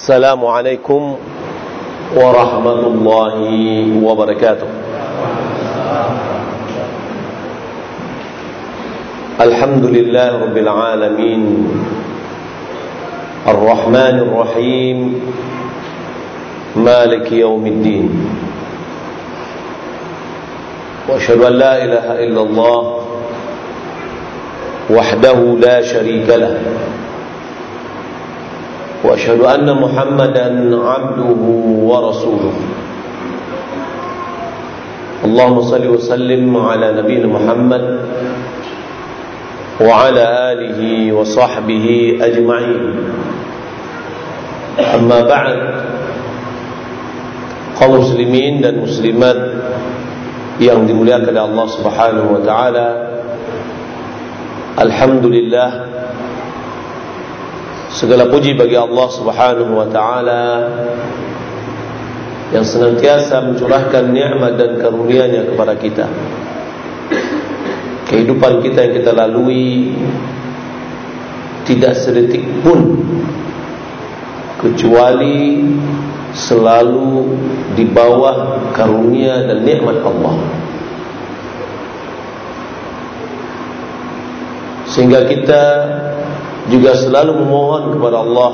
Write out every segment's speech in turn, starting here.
السلام عليكم ورحمة الله وبركاته. الحمد لله رب العالمين. الرحمن الرحيم. مالك يوم الدين. وأشهد أن لا إله إلا الله وحده لا شريك له. وأشهد أن محمدا عبده ورسوله. اللهم صل وسلم على نبينا محمد وعلى آله وصحبه أجمعين. أما بعد قوم مسلمين والمسلمات yang dimuliakan oleh Allah Subhanahu wa taala Alhamdulillah Segala puji bagi Allah Subhanahu wa taala yang senantiasa mencurahkan nikmat dan karunia-Nya kepada kita. Kehidupan kita yang kita lalui tidak sedetik pun kecuali selalu di bawah karunia dan nikmat Allah. Sehingga kita juga selalu memohon kepada Allah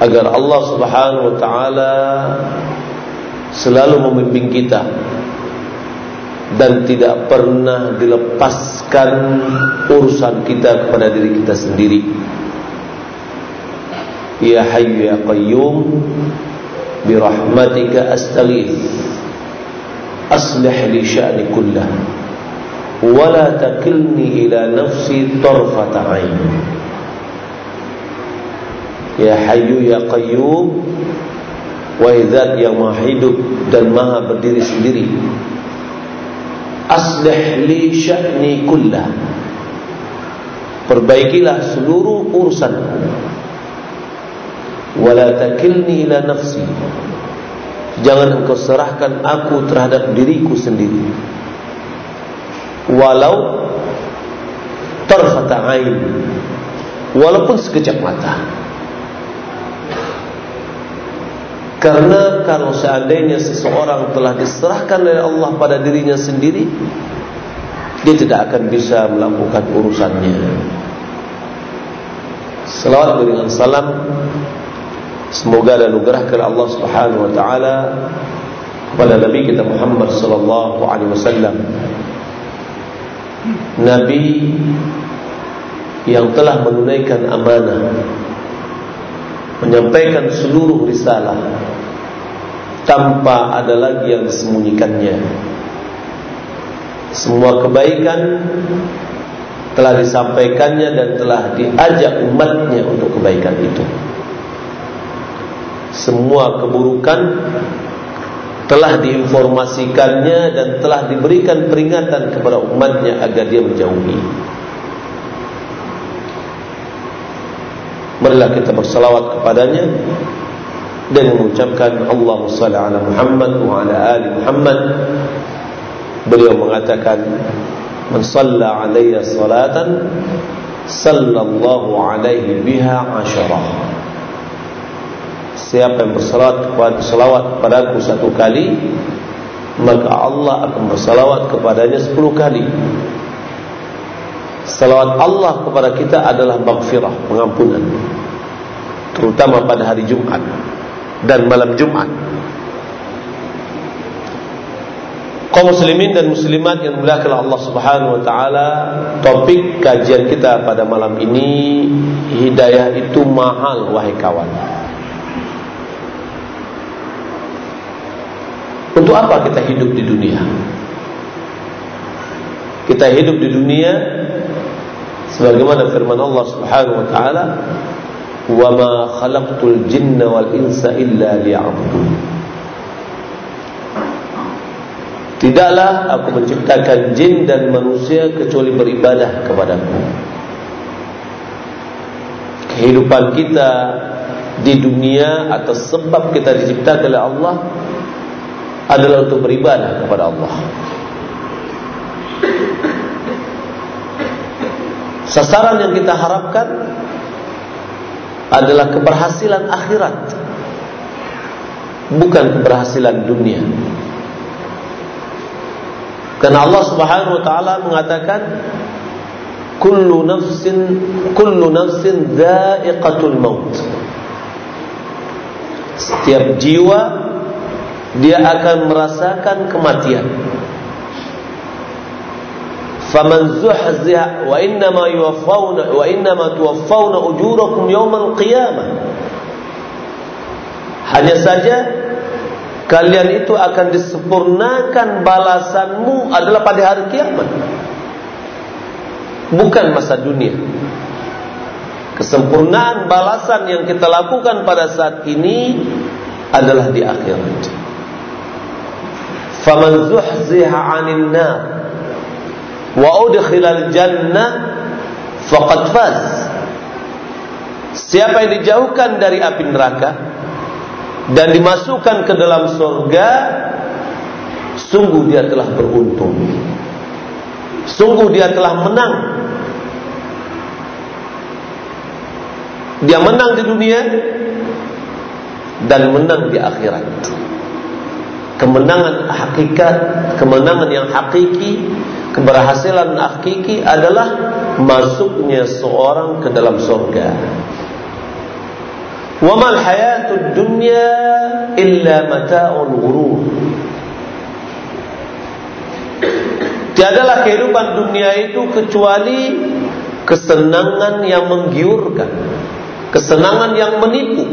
agar Allah Subhanahu wa taala selalu membimbing kita dan tidak pernah dilepaskan urusan kita kepada diri kita sendiri. Ya Hayyu ya Qayyum bi rahmatika astaghith aslih li sya'ni kullahu wala takilni ila nafsi tarfata ain ya hayyu ya qayyum wahai zat yang maha hidup dan maha berdiri sendiri aslih li sya'ni kullah. Perbaikilah seluruh urusanku wala takilni ila nafsi. Jangan engkau serahkan aku terhadap diriku sendiri walau tarfata ain. Walaupun sekejap mata. Karena kalau seandainya seseorang telah diserahkan oleh Allah pada dirinya sendiri dia tidak akan bisa melakukan urusannya. Selawat dengan salam. Semoga dan anugerahkan Allah Subhanahu wa taala kepada Nabi kita Muhammad sallallahu alaihi wasallam Nabi yang telah menunaikan amanah menyampaikan seluruh risalah tanpa ada lagi yang disembunyikannya. Semua kebaikan telah disampaikannya dan telah diajak umatnya untuk kebaikan itu. Semua keburukan telah diinformasikannya dan telah diberikan peringatan kepada umatnya agar dia menjauhi. Marilah kita bersalawat kepadanya dan mengucapkan Allahumma salli ala Muhammad wa ala ali Muhammad. Beliau mengatakan, "Man shalla alayya salatan sallallahu alaihi biha asyarah." Siapa yang bersalawat kepada salawat padaku satu kali Maka Allah akan bersalawat kepadanya sepuluh kali. Salawat Allah kepada kita adalah maghfirah, pengampunan. Terutama pada hari Jumat Dan malam Jumat. Kaum muslimin dan muslimat yang dimuliakan Allah Subhanahu wa taala, topik kajian kita pada malam ini hidayah itu mahal wahai kawan. Untuk apa kita hidup di dunia? Kita hidup di dunia sebagaimana firman Allah Subhanahu wa taala, "Wa ma khalaqtul jinna wal insa illa liya'budun." Tidaklah aku menciptakan jin dan manusia kecuali beribadah kepadaku. Kehidupan kita di dunia atas sebab kita diciptakan oleh Allah adalah untuk beribadah kepada Allah. Sasaran yang kita harapkan adalah keberhasilan akhirat bukan keberhasilan dunia karena Allah Subhanahu wa taala mengatakan kullu nafsin kullu nafsin maut setiap jiwa dia akan merasakan kematian. Wa innama yuwaffawna wa innama tuwaffawna ujurakum yawmal qiyamah. Hanya saja kalian itu akan disempurnakan balasanmu adalah pada hari kiamat. Bukan masa dunia. Kesempurnaan balasan yang kita lakukan pada saat ini adalah di akhirat zuhziha 'anil nar wa udkhilal jannah faqad faz. Siapa yang dijauhkan dari api neraka dan dimasukkan ke dalam surga sungguh dia telah beruntung. Sungguh dia telah menang. Dia menang di dunia dan menang di akhirat kemenangan hakikat kemenangan yang hakiki keberhasilan hakiki adalah masuknya seorang ke dalam surga. Wa mal hayatud dunya illa mata'ul ghurur. Tiadalah kehidupan dunia itu kecuali kesenangan yang menggiurkan, kesenangan yang menipu.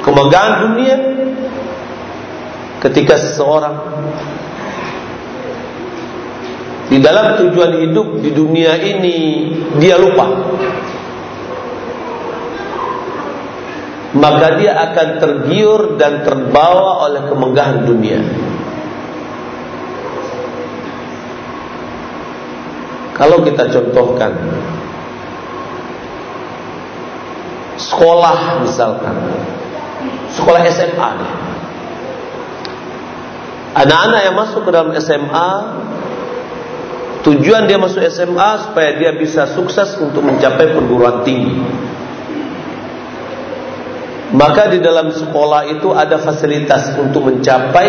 Kemegahan dunia ketika seseorang di dalam tujuan hidup di dunia ini dia lupa. Maka dia akan tergiur dan terbawa oleh kemegahan dunia. Kalau kita contohkan sekolah misalkan sekolah SMA anak-anak yang masuk ke dalam SMA Tujuan dia masuk SMA supaya dia bisa sukses untuk mencapai perguruan tinggi. Maka di dalam sekolah itu ada fasilitas untuk mencapai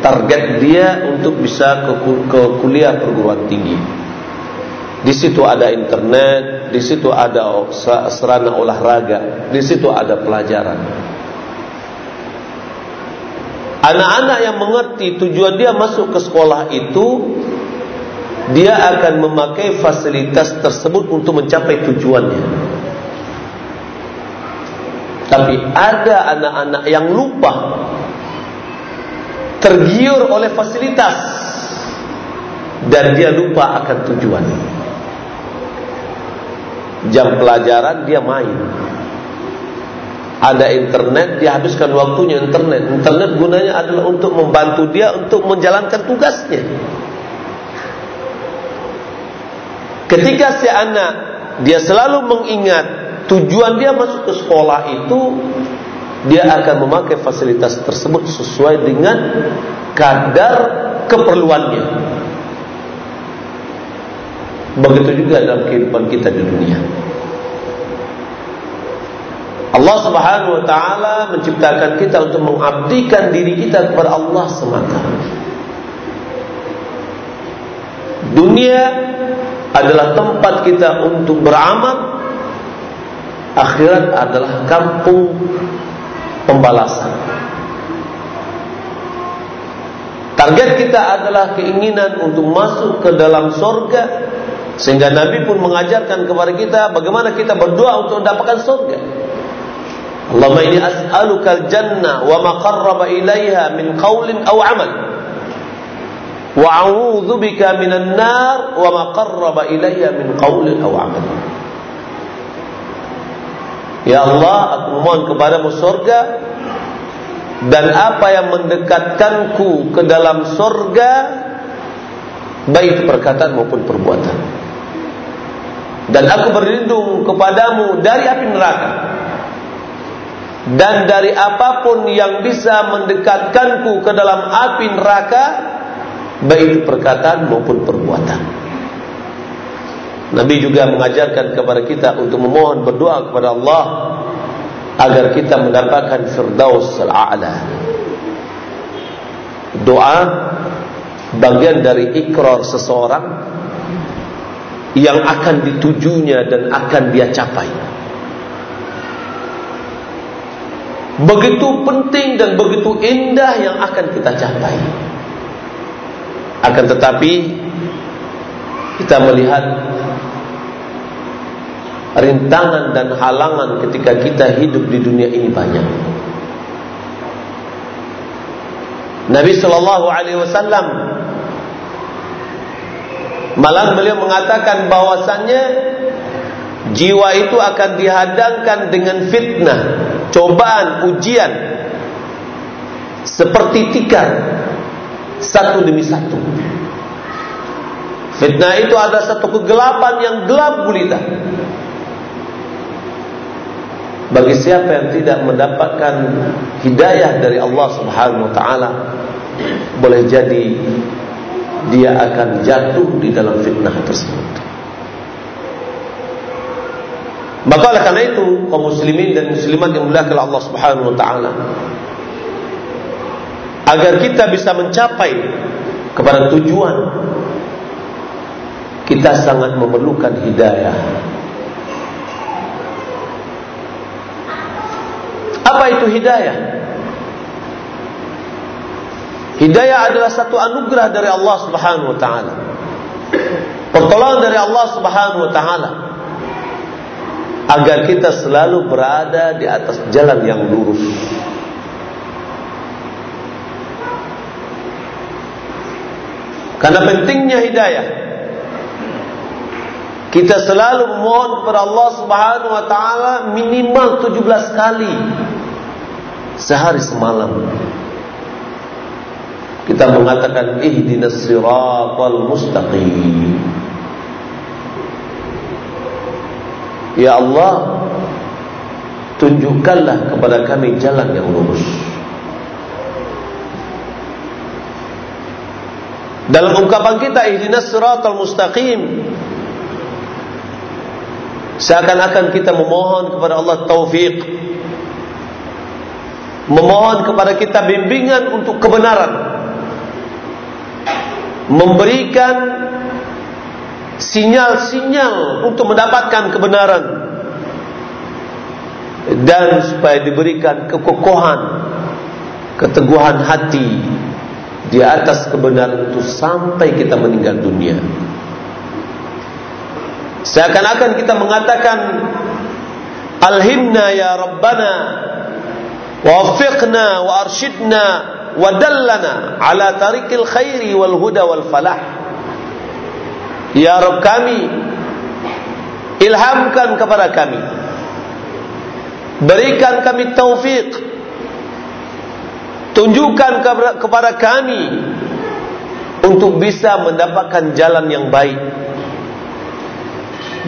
target dia untuk bisa ke, ke kuliah perguruan tinggi. Di situ ada internet, di situ ada sarana olahraga, di situ ada pelajaran. Anak-anak yang mengerti tujuan dia masuk ke sekolah itu dia akan memakai fasilitas tersebut untuk mencapai tujuannya. Tapi ada anak-anak yang lupa tergiur oleh fasilitas dan dia lupa akan tujuan. Jam pelajaran dia main. Ada internet, dia habiskan waktunya internet. Internet gunanya adalah untuk membantu dia untuk menjalankan tugasnya. Ketika si anak dia selalu mengingat tujuan dia masuk ke sekolah itu dia akan memakai fasilitas tersebut sesuai dengan kadar keperluannya. Begitu juga dalam kehidupan kita di dunia. Allah Subhanahu wa taala menciptakan kita untuk mengabdikan diri kita kepada Allah semata. Dunia adalah tempat kita untuk beramal. Akhirat adalah kampung pembalasan. Target kita adalah keinginan untuk masuk ke dalam sorga. Sehingga Nabi pun mengajarkan kepada kita bagaimana kita berdoa untuk mendapatkan sorga Allahumma inni as'aluka al-jannah wa ma qarraba ilaiha min qawlin aw amal. Wa a'udzu bika minan nar wa ma qarraba ilayya min qawlin aw amal. Ya Allah aku mohon kepadamu surga dan apa yang mendekatkanku ke dalam surga baik perkataan maupun perbuatan. Dan aku berlindung kepadamu dari api neraka dan dari apa pun yang bisa mendekatkanku ke dalam api neraka baik perkataan maupun perbuatan. Nabi juga mengajarkan kepada kita untuk memohon berdoa kepada Allah agar kita mendapatkan firdaus al-a'la. Doa bagian dari ikrar seseorang yang akan ditujunya dan akan dia capai. Begitu penting dan begitu indah yang akan kita capai. Akan tetapi kita melihat rintangan dan halangan ketika kita hidup di dunia ini banyak. Nabi sallallahu alaihi wasallam malah beliau mengatakan bahwasannya jiwa itu akan dihadangkan dengan fitnah, cobaan, ujian seperti tikar satu demi satu. Fitnah itu ada satu kegelapan yang gelap gulita bagi siapa yang tidak mendapatkan hidayah dari Allah Subhanahu wa taala boleh jadi dia akan jatuh di dalam fitnah tersebut. Maka oleh karena itu kaum muslimin dan muslimat yang mulia Allah Subhanahu wa taala agar kita bisa mencapai kepada tujuan kita sangat memerlukan hidayah Apa itu hidayah? Hidayah adalah satu anugerah dari Allah Subhanahu wa taala. Pertolongan dari Allah Subhanahu wa taala agar kita selalu berada di atas jalan yang lurus. Karena pentingnya hidayah. Kita selalu memohon kepada Allah Subhanahu wa taala minimal 17 kali sehari semalam kita mengatakan ihdinas siratal mustaqim ya Allah tunjukkanlah kepada kami jalan yang lurus. Dalam ungkapan kita ihdinas siratal mustaqim seakan-akan kita memohon kepada Allah taufik memohon kepada kita bimbingan untuk kebenaran. Memberikan sinyal-sinyal untuk mendapatkan kebenaran dan supaya diberikan kekokohan keteguhan hati di atas kebenaran itu sampai kita meninggal dunia seakan-akan kita mengatakan alhimna ya rabbana ووفقنا وارشدنا ودلنا على طريق الخير والهدى والفلاح Ya Rabb kami ilhamkan kepada kami. Berikan kami taufik tunjukkan kepada kami untuk bisa mendapatkan jalan yang baik.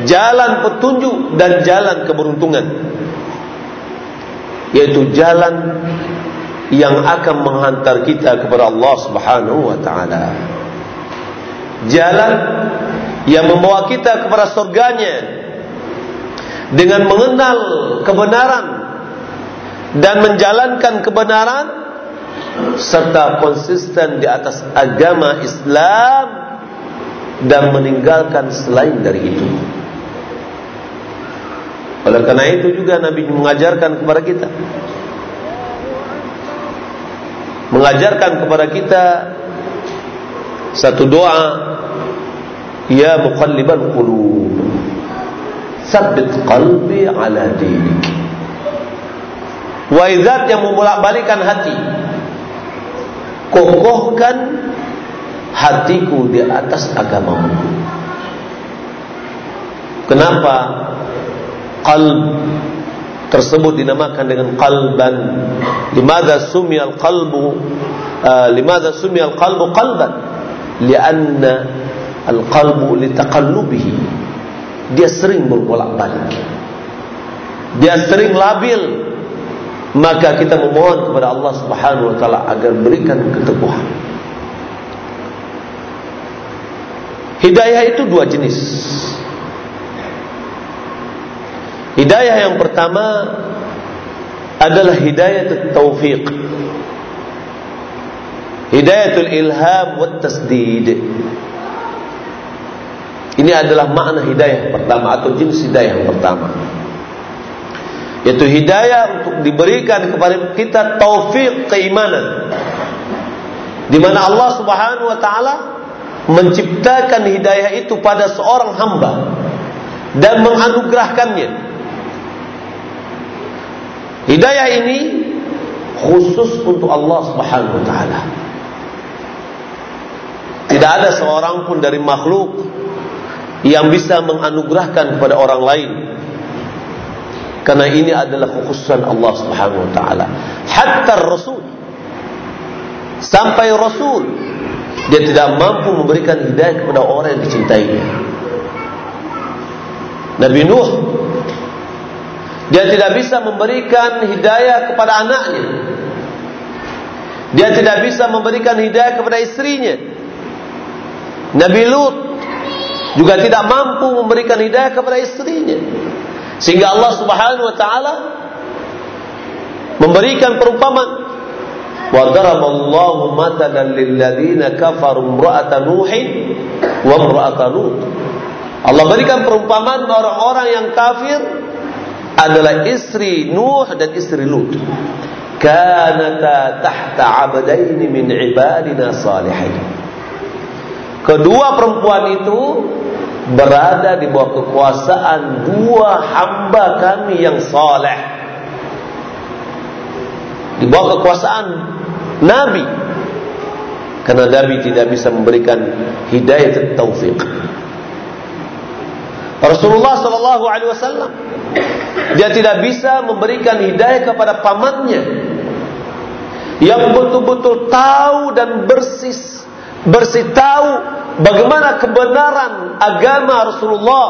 Jalan petunjuk dan jalan keberuntungan. Yaitu jalan yang akan menghantar kita kepada Allah Subhanahu wa taala. Jalan yang membawa kita kepada surganya. Dengan mengenal kebenaran. Dan menjalankan kebenaran. Serta konsisten di atas agama Islam. Dan meninggalkan selain dari itu. Oleh karena itu juga Nabi mengajarkan kepada kita. Mengajarkan kepada kita satu doa ya muqallibal qulub. Sabbit qalbi ala dinik. Wahai zat yang membolak-balikan hati kokohkan hatiku di atas agamamu. Kenapa? Qalb tersebut dinamakan dengan qalban. Limadha sumiyal qalbu uh, limadha sumiyal qalbu qalban? Lianna al qalbu litaqallubihi. Dia sering berbolak-balik. Dia sering labil. Maka kita memohon kepada Allah Subhanahu wa taala agar berikan keteguhan. Hidayah itu dua jenis. Hidayah yang pertama adalah hidayah taufiq. Hidayatul ilham wa tasdid. Ini adalah makna hidayah pertama atau jenis hidayah yang pertama. Yaitu hidayah untuk diberikan kepada kita taufik keimanan. Di mana Allah Subhanahu wa taala menciptakan hidayah itu pada seorang hamba dan menganugerahkannya. Hidayah ini khusus untuk Allah Subhanahu wa taala. Tidak ada seorang pun dari makhluk yang bisa menganugerahkan kepada orang lain. Karena ini adalah kekhususan Allah Subhanahu wa taala. Hatta Rasul sampai Rasul dia tidak mampu memberikan hidayah kepada orang yang dicintainya. Nabi Nuh dia tidak bisa memberikan hidayah kepada anaknya. Dia tidak bisa memberikan hidayah kepada istrinya. Nabi Lut juga tidak mampu memberikan hidayah kepada istrinya. Sehingga Allah Subhanahu wa taala memberikan perumpamaan wa daraballahu matalan ladzina kafaru imra'ata nuhin wa imra'ata lut. Allah berikan perumpamaan orang-orang yang kafir adalah istri Nuh dan istri Lut. Kanata tahta 'abdain min ibadina salihin. Kedua perempuan itu berada di bawah kekuasaan dua hamba kami yang saleh. Di bawah kekuasaan Nabi. Karena Nabi tidak bisa memberikan hidayah taufik. Rasulullah sallallahu alaihi wasallam dia tidak bisa memberikan hidayah kepada pamannya yang betul-betul tahu dan bersis bersih tahu bagaimana kebenaran agama Rasulullah.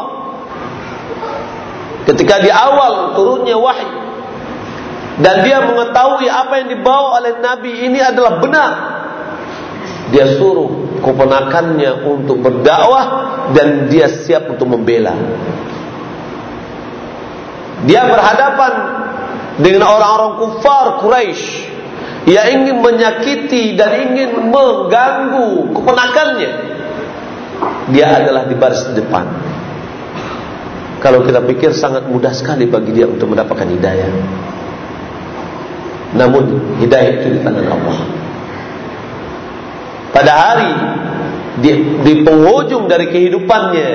Ketika di awal turunnya wahyu. Dan dia mengetahui apa yang dibawa oleh Nabi ini adalah benar. Dia suruh keponakannya untuk berdakwah dan dia siap untuk membela. Dia berhadapan dengan orang-orang kufar Quraisy yang ingin menyakiti dan ingin mengganggu keponakannya. Dia adalah di baris depan. Kalau kita pikir sangat mudah sekali bagi dia untuk mendapatkan hidayah. Namun hidayah itu di tangan Allah. Pada hari di, di penghujung dari kehidupannya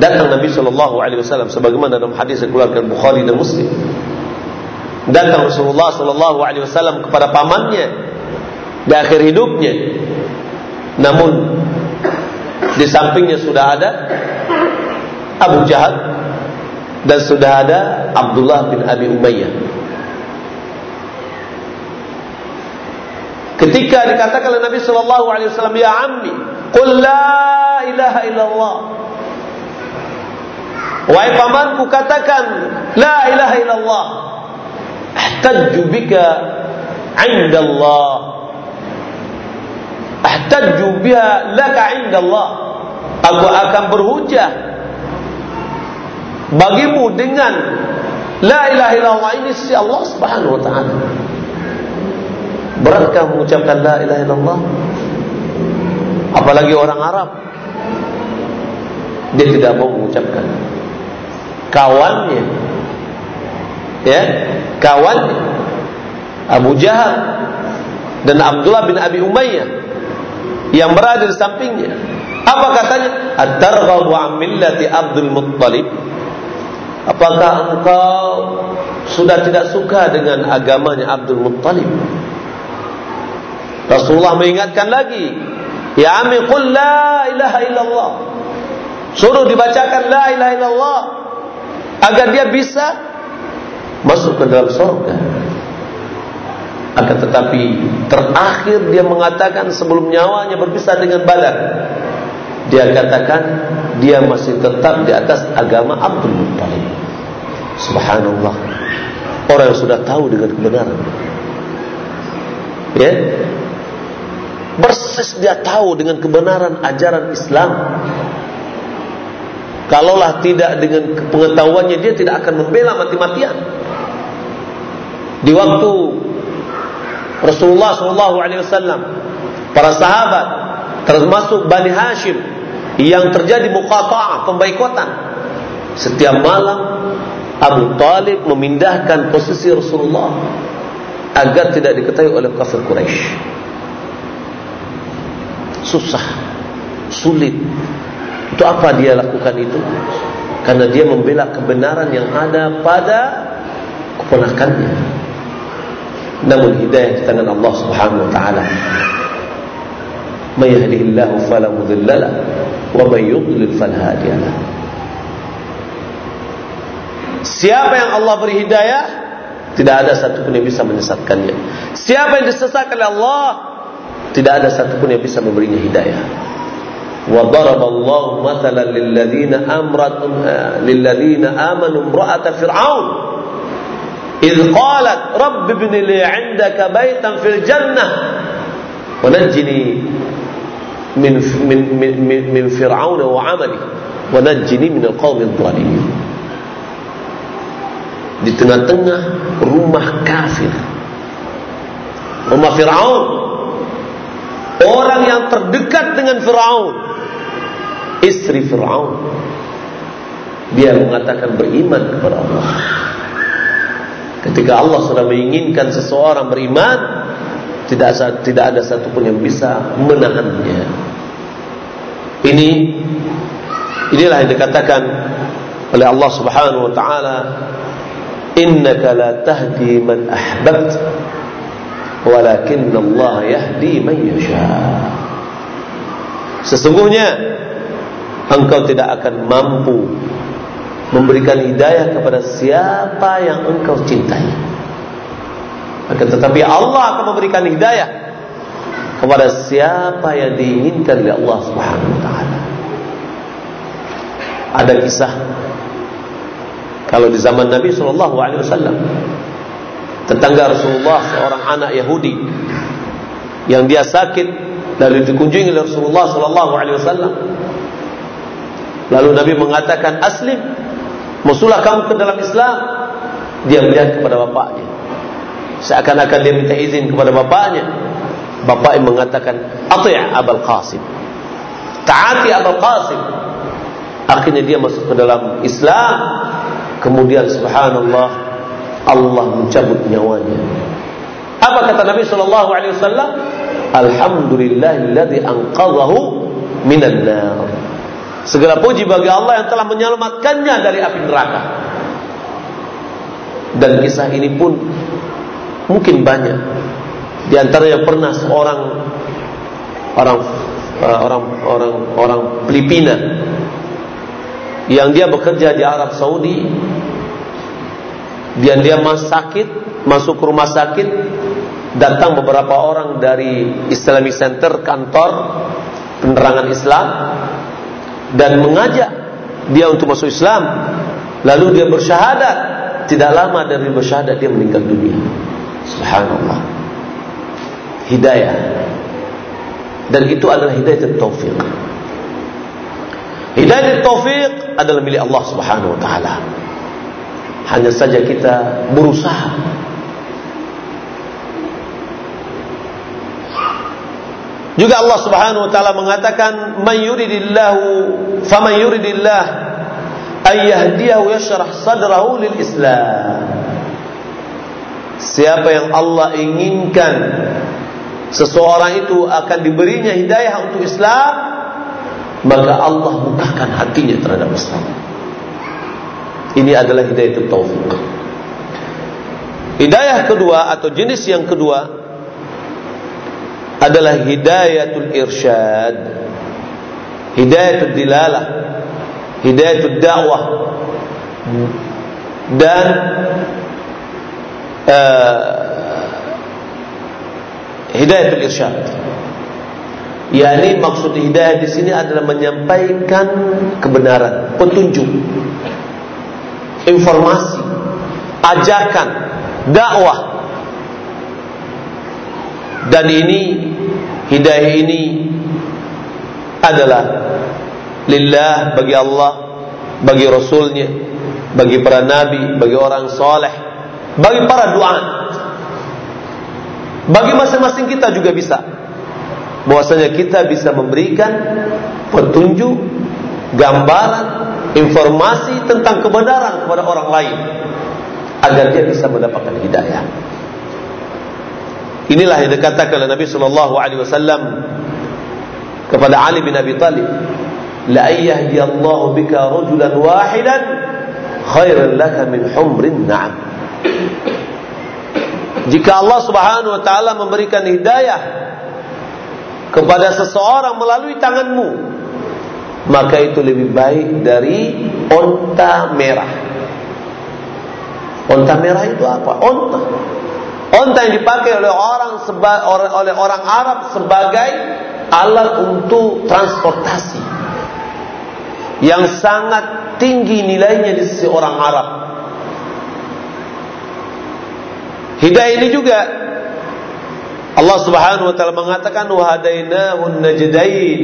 datang Nabi Shallallahu Alaihi Wasallam sebagaimana dalam hadis yang dikeluarkan Bukhari dan Muslim datang Rasulullah sallallahu alaihi wasallam kepada pamannya di akhir hidupnya. Namun di sampingnya sudah ada Abu Jahal dan sudah ada Abdullah bin Abi Umayyah. Ketika dikatakan oleh Nabi sallallahu alaihi wasallam, "Ya ammi, qul la ilaha illallah." Wahai pamanku katakan la ilaha illallah ahtajju bika 'inda Allah ahtajju biha laka 'inda Allah aku akan berhujah bagimu dengan la ilaha illallah ini si Allah Subhanahu wa taala. Beratkah mengucapkan la ilaha illallah? Apalagi orang Arab. Dia tidak mau mengucapkan. Kawannya ya kawan Abu Jahal dan Abdullah bin Abi Umayyah yang berada di sampingnya. Apa katanya? At-targhabu an millati Abdul Muttalib? Apakah engkau sudah tidak suka dengan agamanya Abdul Muttalib? Rasulullah mengingatkan lagi, "Ya ami qul la ilaha illallah." Suruh dibacakan la ilaha illallah agar dia bisa masuk ke dalam surga. Akan tetapi terakhir dia mengatakan sebelum nyawanya berpisah dengan badan, dia katakan dia masih tetap di atas agama Abdul Muttalib. Subhanallah. Orang yang sudah tahu dengan kebenaran. Ya. Persis dia tahu dengan kebenaran ajaran Islam. Kalaulah tidak dengan pengetahuannya dia tidak akan membela mati-matian. Di waktu Rasulullah Shallallahu Alaihi Wasallam, para sahabat, termasuk Bani Hashim yang terjadi muqata'ah, pembaikotan. Setiap malam Abu Talib memindahkan posisi Rasulullah agar tidak diketahui oleh kafir Quraisy. Susah, sulit. Itu apa dia lakukan itu? Karena dia membela kebenaran yang ada pada keponakannya Namun hidayah di tangan Allah Subhanahu wa taala. May yahdihillahu fala mudhillalah wa may yudlil fala hadiyalah. Siapa yang Allah beri hidayah, tidak ada satu pun yang bisa menyesatkannya. Siapa yang disesatkan oleh Allah, tidak ada satu pun yang bisa memberinya hidayah. وضرب الله مثلا للذين أمرت للذين آمنوا امرأة فرعون إذ قالت رب ابن لي عندك بيتا في الجنة ونجني من من من من فرعون وعمله ونجني من القوم الظالمين di tengah-tengah rumah kafir rumah Fir'aun orang yang terdekat dengan Fir'aun istri Fir'aun dia mengatakan beriman kepada Allah ketika Allah sudah menginginkan seseorang beriman tidak tidak ada satupun yang bisa menahannya. Ini inilah yang dikatakan oleh Allah Subhanahu wa taala innaka la tahdi man ahbabt walakin Allah yahdi man yasha. Sesungguhnya engkau tidak akan mampu memberikan hidayah kepada siapa yang engkau cintai. Akan tetapi Allah akan memberikan hidayah kepada siapa yang diinginkan oleh Allah Subhanahu wa taala. Ada kisah kalau di zaman Nabi Shallallahu Alaihi Wasallam, tetangga Rasulullah seorang anak Yahudi yang dia sakit lalu dikunjungi oleh Rasulullah Shallallahu Alaihi Wasallam. Lalu Nabi mengatakan aslim, musulah kamu ke dalam Islam. Dia melihat kepada bapaknya. Seakan-akan dia minta izin kepada bapaknya. Bapak yang mengatakan, Ati' Abul Qasim. Taati Abul Qasim. Akhirnya dia masuk ke dalam Islam Kemudian subhanallah Allah mencabut nyawanya. Apa kata Nabi sallallahu alaihi wasallam? Alhamdulillahilladzi anqadhahu minan nar. Segala puji bagi Allah yang telah menyelamatkannya dari api neraka. Dan kisah ini pun mungkin banyak. Di antara yang pernah seorang orang orang orang orang Filipina yang dia bekerja di Arab Saudi dan dia masuk sakit masuk rumah sakit datang beberapa orang dari Islamic Center kantor penerangan Islam dan mengajak dia untuk masuk Islam. Lalu dia bersyahadat. Tidak lama dari bersyahadat dia meninggal dunia. Subhanallah. Hidayah. Dan itu adalah hidayah taufik Hidayah taufik adalah milik Allah Subhanahu wa taala. Hanya saja kita berusaha Juga Allah Subhanahu wa taala mengatakan man yuridillahu faman yuridillah ay yahdiyahu yashrah sadrahu lil Islam. Siapa yang Allah inginkan seseorang itu akan diberinya hidayah untuk Islam, maka Allah bukakan hatinya terhadap Islam. Ini adalah hidayah taufik. Hidayah kedua atau jenis yang kedua adalah hidayatul irsyad, hidayatul dilalah, hidayatul dakwah dan uh, hidayatul irsyad. Yakni maksud hidayah di sini adalah menyampaikan kebenaran, petunjuk, informasi, ajakan, dakwah. Dan ini hidayah ini adalah lillah bagi Allah, bagi Rasulnya, bagi para nabi, bagi orang saleh, bagi para doa Bagi masing-masing kita juga bisa. Bahwasanya kita bisa memberikan petunjuk, gambaran, informasi tentang kebenaran kepada orang lain agar dia bisa mendapatkan hidayah. Inilah yang dikatakan oleh Nabi sallallahu alaihi wasallam kepada Ali bin Abi Thalib, "La ayyahdiyallahu bika rajulan wahidan khairan laka min humrin na'am." Jika Allah Subhanahu wa taala memberikan hidayah kepada seseorang melalui tanganmu, maka itu lebih baik dari onta merah. Onta merah itu apa? Onta. Onta yang dipakai oleh orang seba, oleh orang Arab sebagai alat untuk transportasi yang sangat tinggi nilainya di sisi orang Arab. Hidayah ini juga Allah Subhanahu wa taala mengatakan wa hadainahu najdain.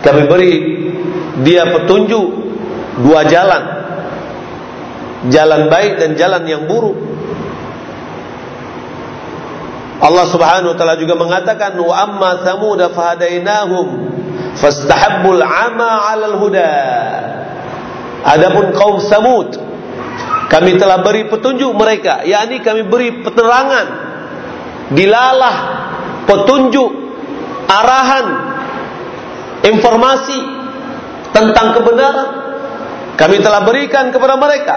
Kami beri dia petunjuk dua jalan. Jalan baik dan jalan yang buruk. Allah Subhanahu wa taala juga mengatakan wa amma thamud fahadainahum fastahabbul ama 'alal huda. Adapun kaum Samud kami telah beri petunjuk mereka, yakni kami beri penerangan, dilalah, petunjuk, arahan, informasi tentang kebenaran. Kami telah berikan kepada mereka.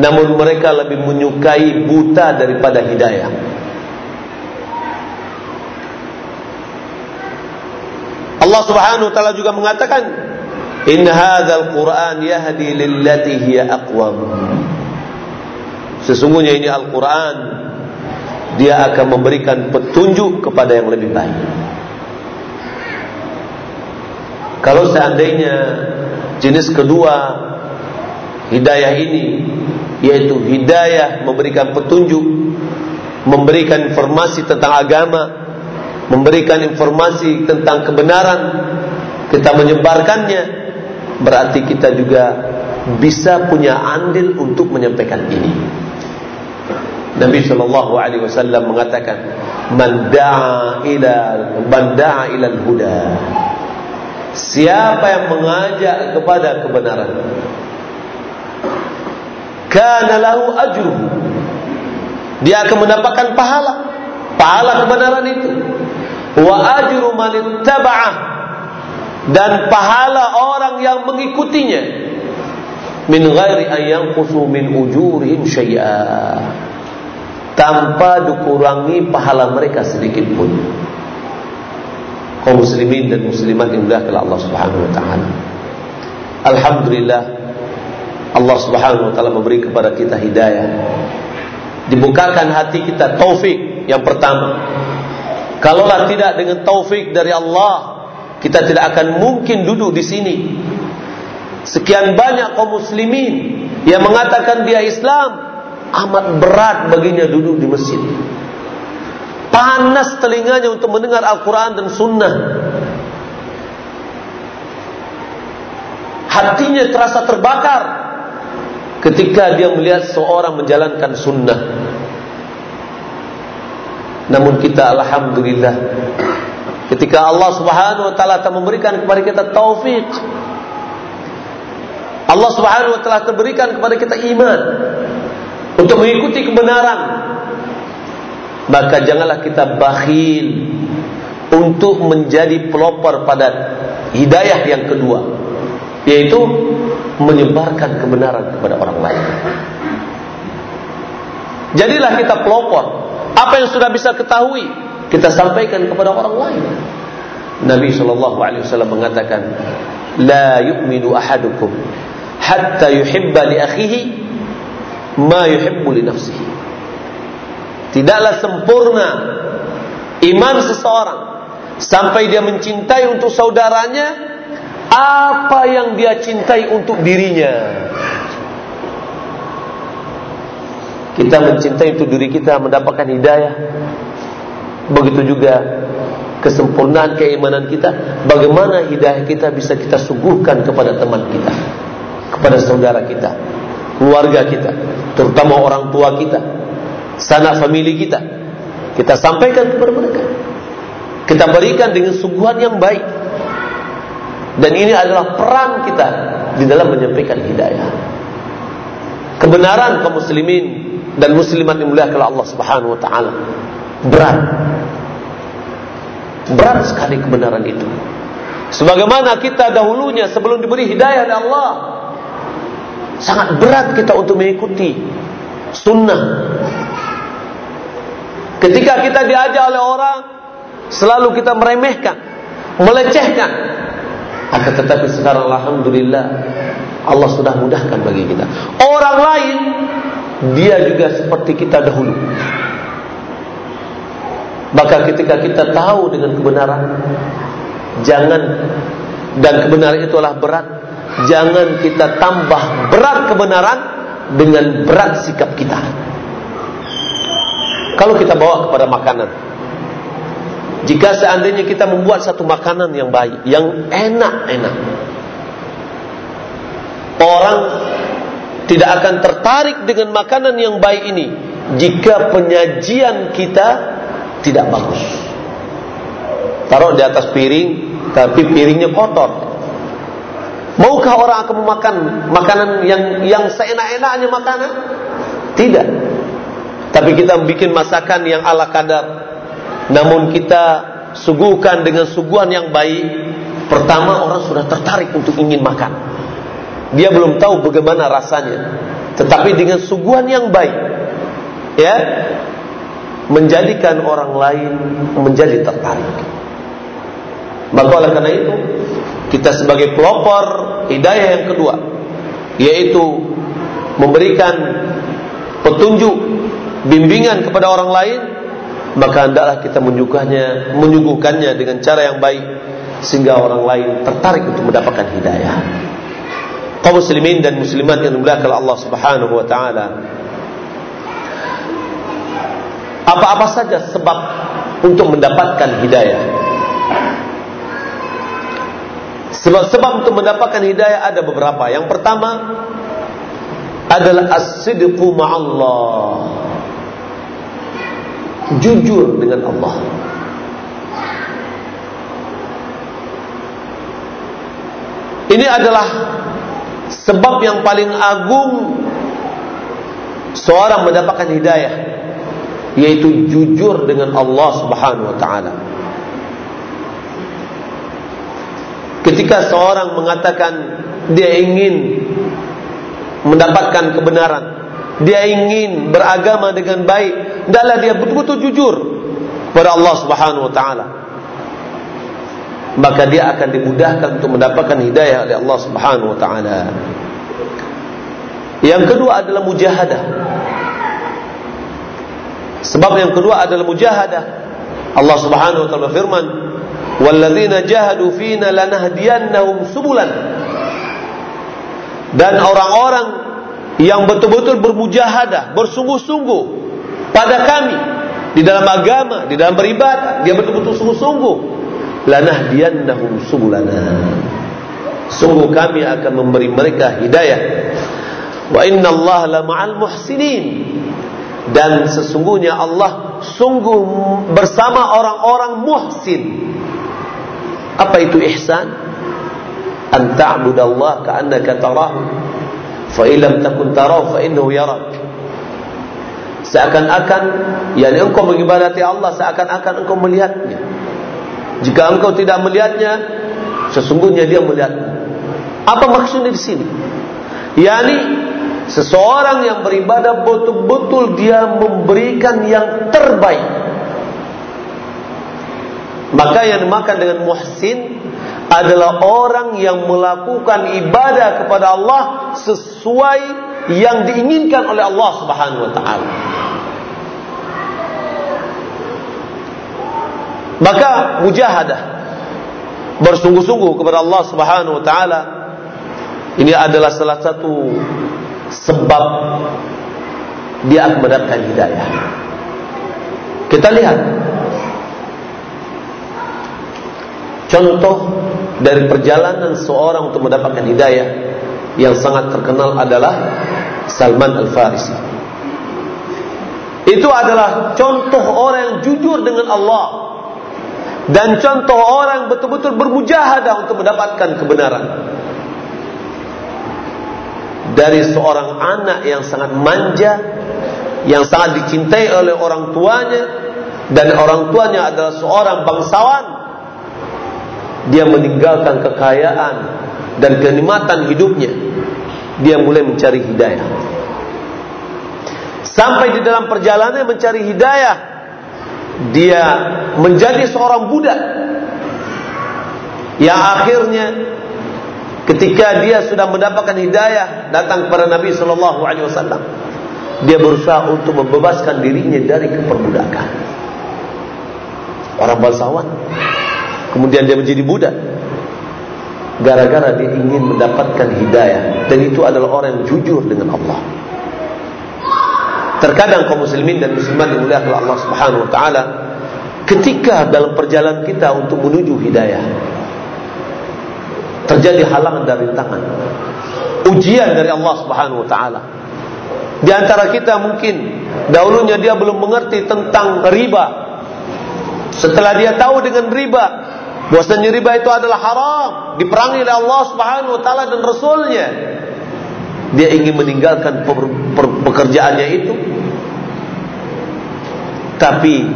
Namun mereka lebih menyukai buta daripada hidayah. Allah Subhanahu wa taala juga mengatakan, "In hadzal Qur'an yahdi lillati hiya aqwam." Sesungguhnya ini Al-Quran Dia akan memberikan petunjuk kepada yang lebih baik Kalau seandainya jenis kedua Hidayah ini Yaitu hidayah memberikan petunjuk Memberikan informasi tentang agama Memberikan informasi tentang kebenaran Kita menyebarkannya Berarti kita juga bisa punya andil untuk menyampaikan ini. Nabi sallallahu alaihi wasallam mengatakan man da'a ila ila al-huda. Siapa yang mengajak kepada kebenaran kana lahu ajruhu. Dia akan mendapatkan pahala pahala kebenaran itu wa ajru man dan pahala orang yang mengikutinya min ghairi an yanqusu min ujurihim syai'a tanpa dikurangi pahala mereka sedikit pun. Kaum muslimin dan muslimat yang dimuliakan Allah Subhanahu wa taala. Alhamdulillah Allah Subhanahu wa taala memberi kepada kita hidayah. Dibukakan hati kita taufik yang pertama. Kalaulah tidak dengan taufik dari Allah, kita tidak akan mungkin duduk di sini. Sekian banyak kaum muslimin yang mengatakan dia Islam, amat berat baginya duduk di masjid. Panas telinganya untuk mendengar Al-Quran dan Sunnah. Hatinya terasa terbakar ketika dia melihat seorang menjalankan Sunnah. Namun kita Alhamdulillah ketika Allah Subhanahu Wa Taala telah memberikan kepada kita taufik. Allah Subhanahu Wa Taala terberikan kepada kita iman untuk mengikuti kebenaran maka janganlah kita bakhil untuk menjadi pelopor pada hidayah yang kedua yaitu menyebarkan kebenaran kepada orang lain jadilah kita pelopor apa yang sudah bisa ketahui kita sampaikan kepada orang lain Nabi sallallahu alaihi wasallam mengatakan ahadukum hatta yuhibba li akhihi ma yuhibbu li nafsihi. Tidaklah sempurna iman seseorang sampai dia mencintai untuk saudaranya apa yang dia cintai untuk dirinya. Kita mencintai untuk diri kita mendapatkan hidayah. Begitu juga kesempurnaan keimanan kita, bagaimana hidayah kita bisa kita suguhkan kepada teman kita, kepada saudara kita, keluarga kita, terutama orang tua kita, sanak famili kita. kita sampaikan kepada mereka. Kita berikan dengan suguhan yang baik. Dan ini adalah peran kita di dalam menyampaikan hidayah. Kebenaran kaum muslimin dan muslimat yang mulia kepada Allah Subhanahu wa taala berat. Berat sekali kebenaran itu. Sebagaimana kita dahulunya sebelum diberi hidayah oleh Allah sangat berat kita untuk mengikuti sunnah. Ketika kita diajak oleh orang selalu kita meremehkan, melecehkan. Akan tetapi sekarang alhamdulillah Allah sudah mudahkan bagi kita. Orang lain dia juga seperti kita dahulu. Maka ketika kita tahu dengan kebenaran Jangan Dan kebenaran itulah berat Jangan kita tambah berat kebenaran Dengan berat sikap kita Kalau kita bawa kepada makanan Jika seandainya kita membuat satu makanan yang baik Yang enak-enak Orang tidak akan tertarik dengan makanan yang baik ini Jika penyajian kita tidak bagus. Taruh di atas piring, tapi piringnya kotor. Maukah orang akan memakan makanan yang yang seenak-enaknya makanan? Tidak. Tapi kita bikin masakan yang ala kadar. Namun kita suguhkan dengan suguhan yang baik. Pertama orang sudah tertarik untuk ingin makan. Dia belum tahu bagaimana rasanya. Tetapi dengan suguhan yang baik. Ya, menjadikan orang lain menjadi tertarik. Maka oleh karena itu kita sebagai pelopor hidayah yang kedua yaitu memberikan petunjuk bimbingan kepada orang lain maka hendaklah kita menyuguhkannya menyuguhkannya dengan cara yang baik sehingga orang lain tertarik untuk mendapatkan hidayah. Kaum muslimin dan muslimat yang dimuliakan Allah Subhanahu wa taala apa-apa saja sebab untuk mendapatkan hidayah. Sebab-sebab untuk mendapatkan hidayah ada beberapa. Yang pertama adalah as-sidqu ma'allah. Jujur dengan Allah. Ini adalah sebab yang paling agung seorang mendapatkan hidayah yaitu jujur dengan Allah Subhanahu wa taala. Ketika seorang mengatakan dia ingin mendapatkan kebenaran, dia ingin beragama dengan baik, hendaklah dia betul-betul jujur kepada Allah Subhanahu wa taala. Maka dia akan dimudahkan untuk mendapatkan hidayah oleh Allah Subhanahu wa taala. Yang kedua adalah mujahadah. Sebab yang kedua adalah mujahadah. Allah Subhanahu wa taala berfirman, "Walladzina jahadu fina lanahdiyannahum subulan." Dan orang-orang yang betul-betul bermujahadah, bersungguh-sungguh pada kami di dalam agama, di dalam beribadah, dia betul-betul sungguh-sungguh. Lanahdiyannahum subulana. Sungguh kami akan memberi mereka hidayah. Wa inna Allah la ma'al muhsinin dan sesungguhnya Allah sungguh bersama orang-orang muhsin. Apa itu ihsan? An ta'budallah ka'annaka tarahu fa illam takun tarahu fa innahu yarak. Seakan-akan yakni engkau mengibadati Allah seakan-akan engkau melihatnya. Jika engkau tidak melihatnya, sesungguhnya dia melihat. Apa maksudnya di sini? Yani Seseorang yang beribadah betul-betul dia memberikan yang terbaik. Maka yang dimakan dengan muhsin adalah orang yang melakukan ibadah kepada Allah sesuai yang diinginkan oleh Allah Subhanahu wa taala. Maka mujahadah bersungguh-sungguh kepada Allah Subhanahu wa taala ini adalah salah satu sebab dia mendapatkan hidayah. Kita lihat contoh dari perjalanan seorang untuk mendapatkan hidayah yang sangat terkenal adalah Salman Al Farisi. itu adalah contoh orang yang jujur dengan Allah dan contoh orang betul-betul bermujahadah untuk mendapatkan kebenaran. Dari seorang anak yang sangat manja yang sangat dicintai oleh orang tuanya dan orang tuanya adalah seorang bangsawan dia meninggalkan kekayaan dan kenikmatan hidupnya. Dia mulai mencari hidayah. Sampai di dalam perjalanan mencari hidayah dia menjadi seorang budak. Yang akhirnya ketika dia sudah mendapatkan hidayah datang kepada Nabi sallallahu alaihi wasallam. Dia berusaha untuk membebaskan dirinya dari keperbudakan. Orang bangsawan. Kemudian dia menjadi budak. Gara-gara dia ingin mendapatkan hidayah. Dan itu adalah orang yang jujur dengan Allah Terkadang kaum muslimin dan muslimat dimuliakan Allah Subhanahu wa taala. Ketika dalam perjalanan kita untuk menuju hidayah terjadi halangan dari tangan. Ujian dari Allah Subhanahu wa taala. Di antara kita mungkin dahulunya dia belum mengerti tentang riba. Setelah dia tahu dengan riba bahwasanya riba itu adalah haram diperangi oleh Allah Subhanahu wa taala dan rasulnya. Dia ingin meninggalkan pekerjaannya itu tapi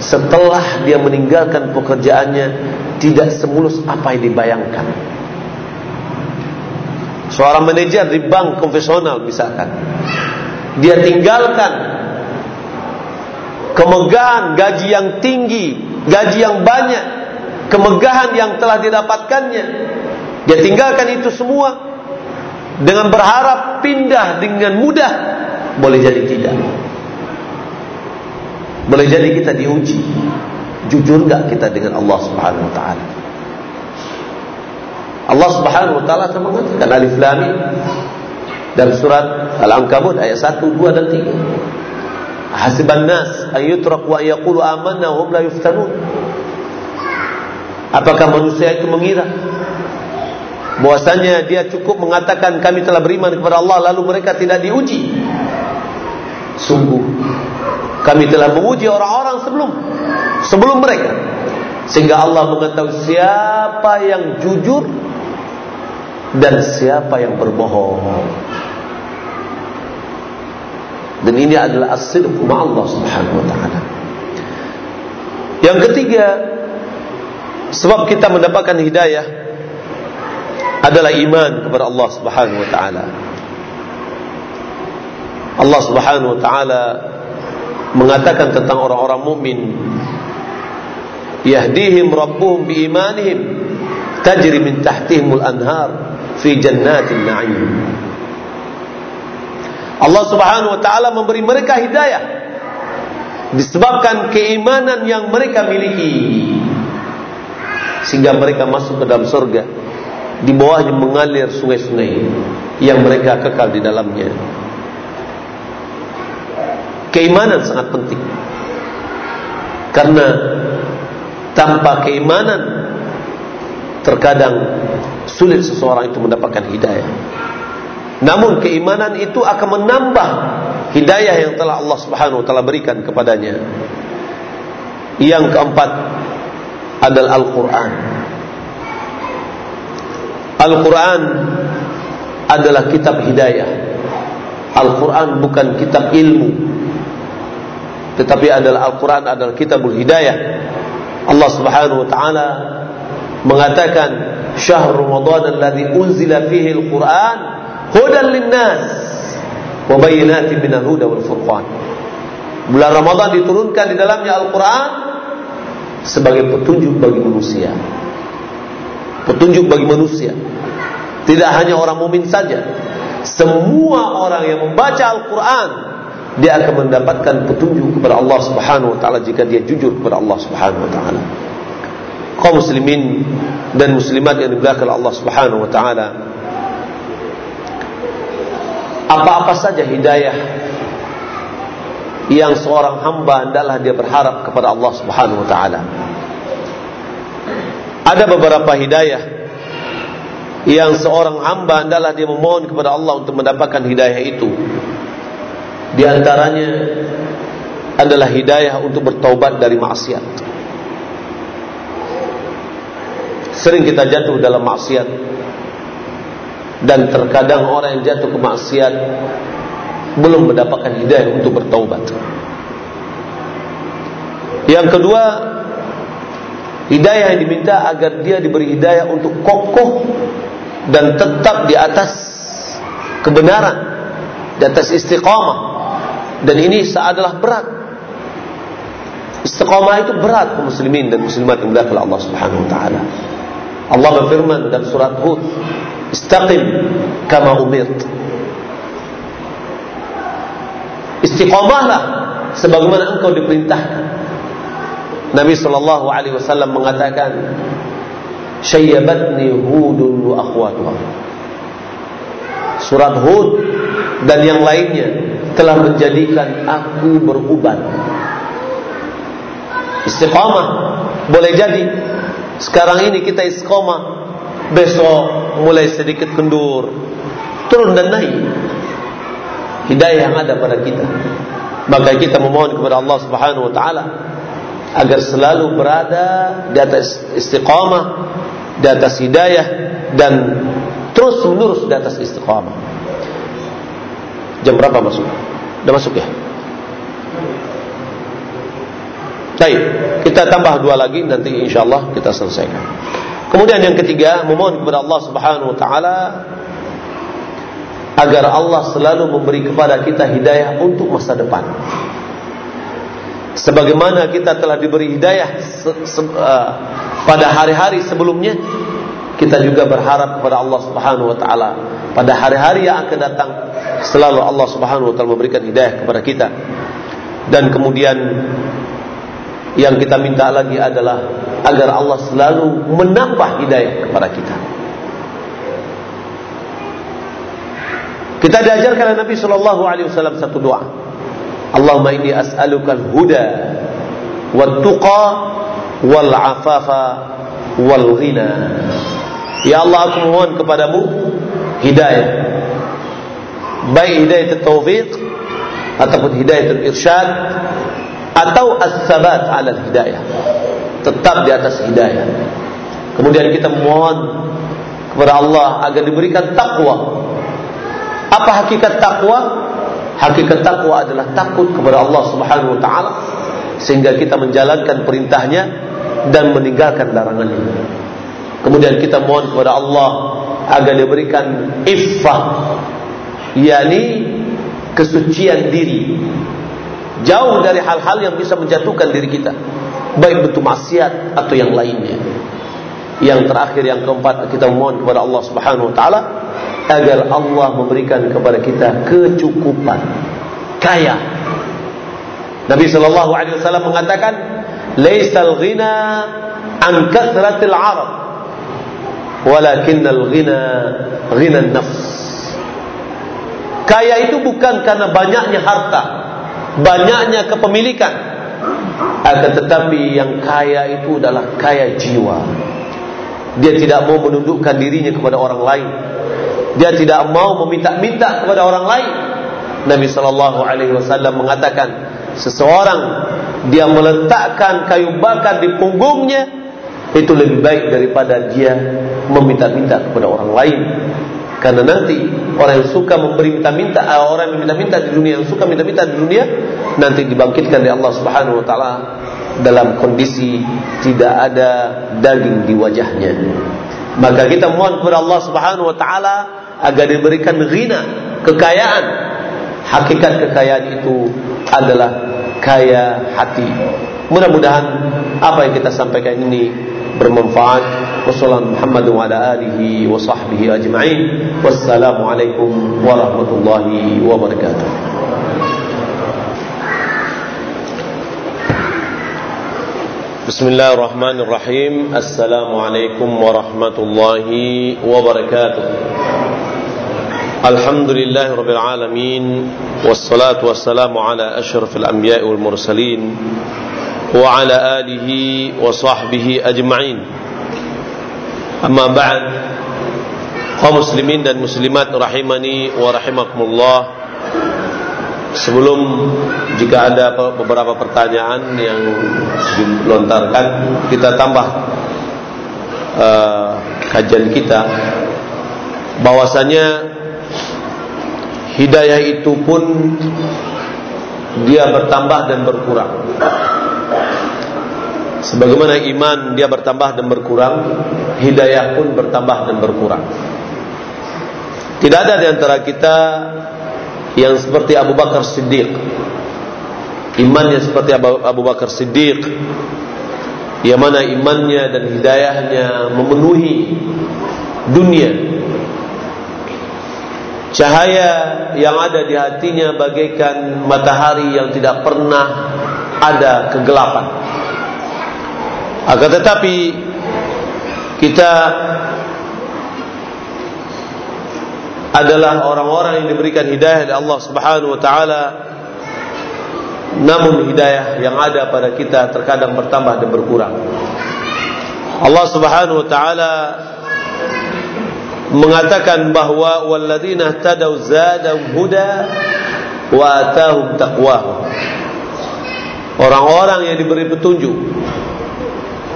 setelah dia meninggalkan pekerjaannya tidak semulus apa yang dibayangkan. Seorang manajer di bank konvensional misalkan dia tinggalkan kemegahan gaji yang tinggi gaji yang banyak kemegahan yang telah didapatkannya. Dia tinggalkan itu semua dengan berharap pindah dengan mudah. Boleh jadi tidak boleh jadi kita diuji. Jujur enggak kita dengan Allah Subhanahu wa taala? Allah Subhanahu wa taala telah mengatakan alif lam dalam surat Al-Ankabut ayat 1, 2 dan 3 Hasiban nas an yutrak wa yaqulu amanna hum la yuftanun. Apakah manusia itu mengira bahwasanya dia cukup mengatakan kami telah beriman kepada Allah lalu mereka tidak diuji? Sungguh kami telah menguji orang-orang sebelum sebelum mereka. Sehingga Allah mengetahui siapa yang jujur dan siapa yang berbohong. Dan ini adalah as-sidq Allah Subhanahu wa taala. Yang ketiga sebab kita mendapatkan hidayah adalah iman kepada Allah Subhanahu wa taala. Allah Subhanahu wa taala mengatakan tentang orang-orang mukmin. Yahdihim rabbuhum biimanihim tajri min tahtihimul anhar fi jannatin na'im. Allah Subhanahu wa taala memberi mereka hidayah disebabkan keimanan yang mereka miliki sehingga mereka masuk ke dalam surga. Di bawahnya mengalir sungai-sungai yang mereka kekal di dalamnya. Keimanan sangat penting. Karena tanpa keimanan terkadang sulit seseorang itu mendapatkan hidayah. Namun keimanan itu akan menambah hidayah yang telah Allah Subhanahu wa taala berikan kepadanya. Yang keempat adalah Al-Qur'an. Al-Quran adalah kitab hidayah. Al-Quran bukan kitab ilmu. Tetapi adalah Al-Quran adalah kitabul hidayah. Allah subhanahu wa ta'ala mengatakan syahr Ramadan alladhi unzila fihi Al-Quran hudan linnas wa bayinati minal huda wal furqan. Bulan Ramadan diturunkan di dalamnya Al-Quran sebagai petunjuk bagi manusia petunjuk bagi manusia. Tidak hanya orang mukmin saja. Semua orang yang membaca Al-Qur'an dia akan mendapatkan petunjuk kepada Allah Subhanahu wa taala jika dia jujur kepada Allah Subhanahu wa taala. Kaum muslimin dan muslimat yang dimuliakan Allah Subhanahu wa taala. Apa-apa saja hidayah yang seorang hamba hendaklah dia berharap kepada Allah Subhanahu wa taala. Ada beberapa hidayah yang seorang hamba adalah dia memohon kepada Allah untuk mendapatkan hidayah itu. Di antaranya adalah hidayah untuk bertaubat dari maksiat. Sering kita jatuh dalam maksiat dan terkadang orang yang jatuh ke maksiat belum mendapatkan hidayah untuk bertaubat. Yang kedua, hidayah yang diminta agar dia diberi hidayah untuk kokoh dan tetap di atas kebenaran, di atas istiqamah. Dan ini adalah berat. Istiqamah itu berat kaum muslimin dan muslimat yang oleh Allah Subhanahu wa taala. Allah berfirman dalam surat Hud, "Istaqim kama umirt." Istiqamahlah sebagaimana engkau diperintahkan. Nabi sallallahu alaihi wasallam mengatakan, "Syayyabatni Hudun wa akhwatuha." Surat Hud dan yang lainnya telah menjadikan aku beruban. Istiqamah boleh jadi sekarang ini kita istiqomah, besok mulai sedikit kendur, turun dan naik. Hidayah yang ada pada kita. Maka kita memohon kepada Allah Subhanahu wa taala agar selalu berada di atas istiqamah, di atas hidayah dan terus menerus di atas istiqamah. Jam berapa masuk? Sudah masuk ya? Baik, kita tambah dua lagi nanti insya Allah kita selesaikan. Kemudian yang ketiga, memohon kepada Allah Subhanahu wa taala agar Allah selalu memberi kepada kita hidayah untuk masa depan. Sebagaimana kita telah diberi hidayah se se uh, pada hari-hari sebelumnya, kita juga berharap kepada Allah Subhanahu wa taala pada hari-hari yang akan datang selalu Allah Subhanahu wa taala memberikan hidayah kepada kita. Dan kemudian yang kita minta lagi adalah agar Allah selalu menambah hidayah kepada kita. Kita diajarkan oleh Nabi sallallahu alaihi wasallam satu doa. Allahumma inni as'aluka al-huda wat tuqa wal afafa wal ghina. Ya Allah aku mohon kepadamu hidayah. Baik hidayah taufiq ataupun hidayah irsyad atau as-sabat ala hidayah tetap di atas hidayah. Kemudian kita mohon kepada Allah agar diberikan takwa apa hakikat takwa hakikat takwa adalah takut kepada Allah Subhanahu wa taala sehingga kita menjalankan perintahnya dan meninggalkan larangannya. Kemudian kita mohon kepada Allah agar diberikan iffah yakni kesucian diri Jauh dari hal-hal yang bisa menjatuhkan diri kita. Baik bentuk maksiat atau yang lainnya. Yang terakhir yang keempat kita mohon kepada Allah Subhanahu wa taala agar Allah memberikan kepada kita kecukupan, kaya. Nabi sallallahu alaihi wasallam mengatakan, "Laisal ghina an kathratil 'arab, walakinnal ghina ghina nafs." Kaya itu bukan karena banyaknya harta, banyaknya kepemilikan. Akan tetapi yang kaya itu adalah kaya jiwa. Dia tidak mau menundukkan dirinya kepada orang lain. Dia tidak mau meminta-minta kepada orang lain. Nabi sallallahu alaihi wasallam mengatakan seseorang dia meletakkan kayu bakar di punggungnya itu lebih baik daripada dia meminta-minta kepada orang lain karena nanti orang yang suka memberi minta-minta, eh, orang yang minta-minta di dunia, yang suka minta-minta di dunia, nanti dibangkitkan oleh Allah Subhanahu Wa Taala dalam kondisi tidak ada daging di wajahnya. Maka kita mohon kepada Allah Subhanahu Wa Taala agar diberikan ghina, kekayaan. Hakikat kekayaan itu adalah kaya hati. Mudah-mudahan apa yang kita sampaikan ini bermanfaat وصلى محمد وعلى آله وصحبه أجمعين. والسلام عليكم ورحمة الله وبركاته. بسم الله الرحمن الرحيم. السلام عليكم ورحمة الله وبركاته. الحمد لله رب العالمين والصلاة والسلام على أشرف الأنبياء والمرسلين وعلى آله وصحبه أجمعين. Amma ba'd. Kaum muslimin dan muslimat rahimani wa rahimakumullah. Sebelum jika ada beberapa pertanyaan yang dilontarkan kita tambah uh, kajian kita. Bahwasanya hidayah itu pun dia bertambah dan berkurang. Sebagaimana iman dia bertambah dan berkurang, hidayah pun bertambah dan berkurang. Tidak ada di antara kita yang seperti Abu Bakar Siddiq. Imannya seperti Abu Bakar Siddiq. Yang mana imannya dan hidayahnya memenuhi dunia. Cahaya yang ada di hatinya bagaikan matahari yang tidak pernah ada kegelapan. Akan tetapi kita adalah orang-orang yang diberikan hidayah oleh Allah Subhanahu wa taala namun hidayah yang ada pada kita terkadang bertambah dan berkurang. Allah Subhanahu wa taala mengatakan bahwa walladzina tadaw zadahum huda wa atahum taqwahum. Orang-orang yang diberi petunjuk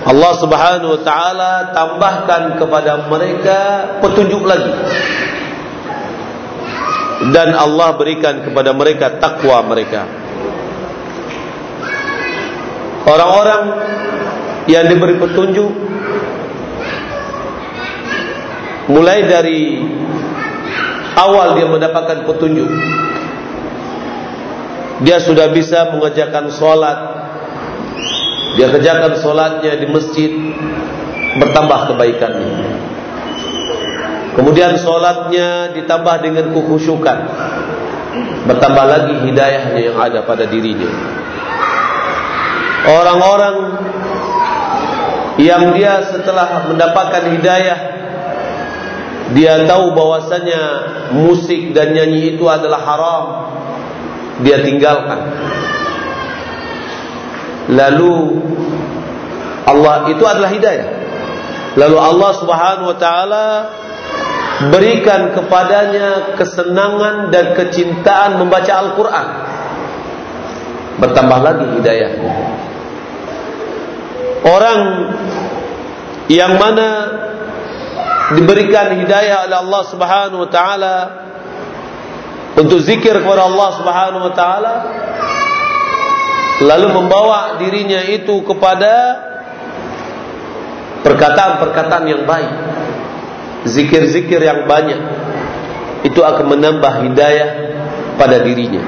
Allah Subhanahu wa taala tambahkan kepada mereka petunjuk lagi. Dan Allah berikan kepada mereka takwa mereka. Orang-orang yang diberi petunjuk mulai dari awal dia mendapatkan petunjuk. Dia sudah bisa mengerjakan solat dia kerjakan solatnya di masjid bertambah kebaikannya Kemudian solatnya ditambah dengan kekhusyukan. Bertambah lagi hidayahnya yang ada pada dirinya. Orang-orang yang dia setelah mendapatkan hidayah dia tahu bahwasanya musik dan nyanyi itu adalah haram dia tinggalkan lalu Allah itu adalah hidayah. Lalu Allah Subhanahu wa taala berikan kepadanya kesenangan dan kecintaan membaca Al-Quran. Bertambah lagi hidayahnya orang yang mana diberikan hidayah oleh Allah Subhanahu wa taala untuk zikir kepada Allah Subhanahu wa taala lalu membawa dirinya itu kepada perkataan-perkataan yang baik zikir-zikir yang banyak itu akan menambah hidayah pada dirinya.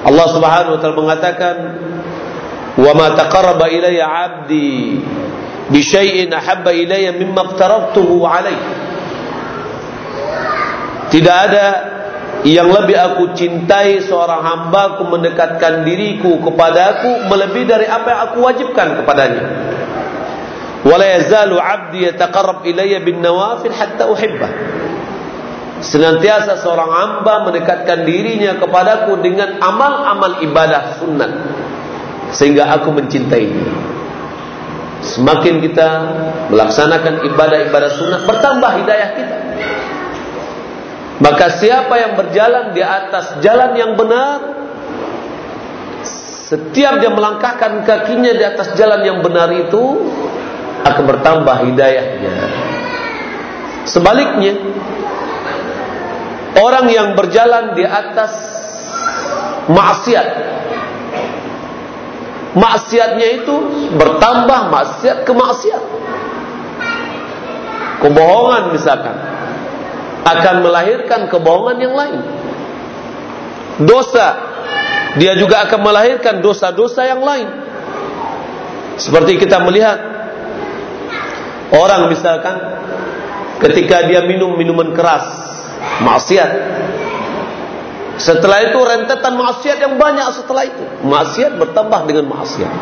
Allah Subhanahu wa taala mengatakan, "Wa ma taqarraba ilayya 'abdi bi syai'in ahabba ilayya mimma aftaratuhu 'alayhi." Tidak ada yang lebih aku cintai seorang hambaku mendekatkan diriku kepadaku melebihi dari apa yang aku wajibkan kepadanya. wala yazalu 'abdi yataqarrab ilayya bin nawafil hatta uhibbah senantiasa seorang hamba mendekatkan dirinya kepadaku dengan amal-amal ibadah sunnah. Sehingga aku mencintainya semakin kita melaksanakan ibadah-ibadah sunnah bertambah hidayah kita maka siapa yang berjalan di atas jalan yang benar setiap dia melangkahkan kakinya di atas jalan yang benar itu akan bertambah hidayahnya. Sebaliknya, orang yang berjalan di atas maksiat, maksiatnya itu bertambah maksiat ke maksiat. Kebohongan misalkan akan melahirkan kebohongan yang lain. Dosa dia juga akan melahirkan dosa-dosa yang lain. Seperti kita melihat Orang misalkan ketika dia minum minuman keras, maksiat. Setelah itu rentetan maksiat yang banyak setelah itu. Maksiat bertambah dengan maksiat.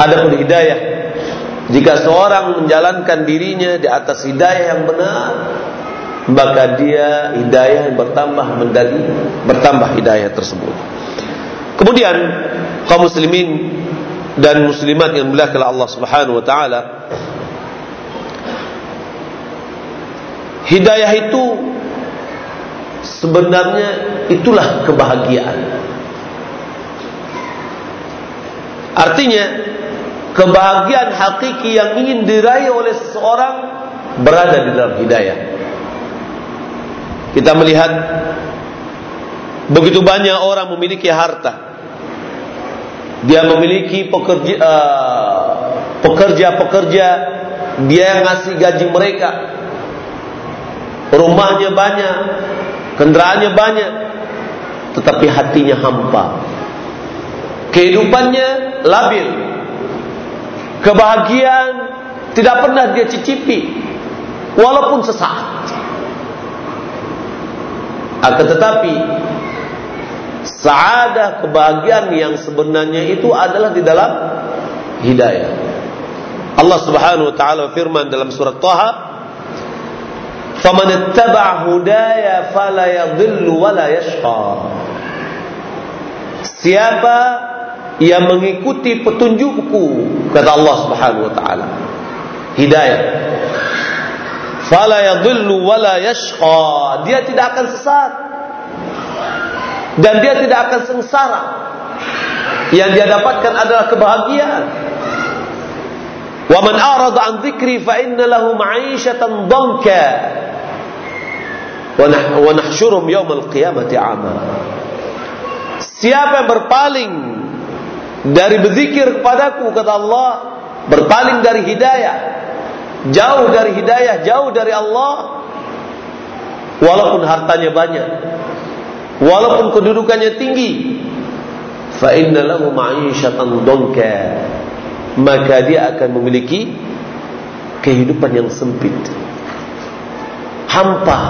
Ada pun hidayah. Jika seorang menjalankan dirinya di atas hidayah yang benar, maka dia hidayah bertambah menjadi bertambah hidayah tersebut. Kemudian kaum muslimin dan muslimat yang dimuliakan Allah Subhanahu wa taala hidayah itu sebenarnya itulah kebahagiaan. Artinya kebahagiaan hakiki yang ingin diraih oleh seseorang berada di dalam hidayah. Kita melihat begitu banyak orang memiliki harta. Dia memiliki pekerja uh, pekerja-pekerja dia yang ngasih gaji mereka. Rumahnya banyak, kendaraannya banyak, tetapi hatinya hampa. Kehidupannya labil. Kebahagiaan tidak pernah dia cicipi walaupun sesaat. Akan tetapi saadah kebahagiaan yang sebenarnya itu adalah di dalam hidayah. Allah Subhanahu wa taala firman dalam surat Thaha, "Faman ittaba'a hudaya fala yadhillu wa la yashqa." Siapa yang mengikuti petunjukku kata Allah Subhanahu wa taala hidayah fala yadhillu wa la yashqa. Dia tidak akan sesat. Dan dia tidak akan sengsara. Yang dia dapatkan adalah kebahagiaan. Wa man arada an dzikri fa inna lahu ma'ishatan dhanka. Wa nahsyurum yawmal qiyamati ama. Siapa yang berpaling dari berzikir kepadaku kata Allah berpaling dari hidayah jauh dari hidayah jauh dari Allah. Walaupun hartanya banyak walaupun kedudukannya tinggi fa ma'isyatan donka. Maka dia akan memiliki kehidupan yang sempit hampa.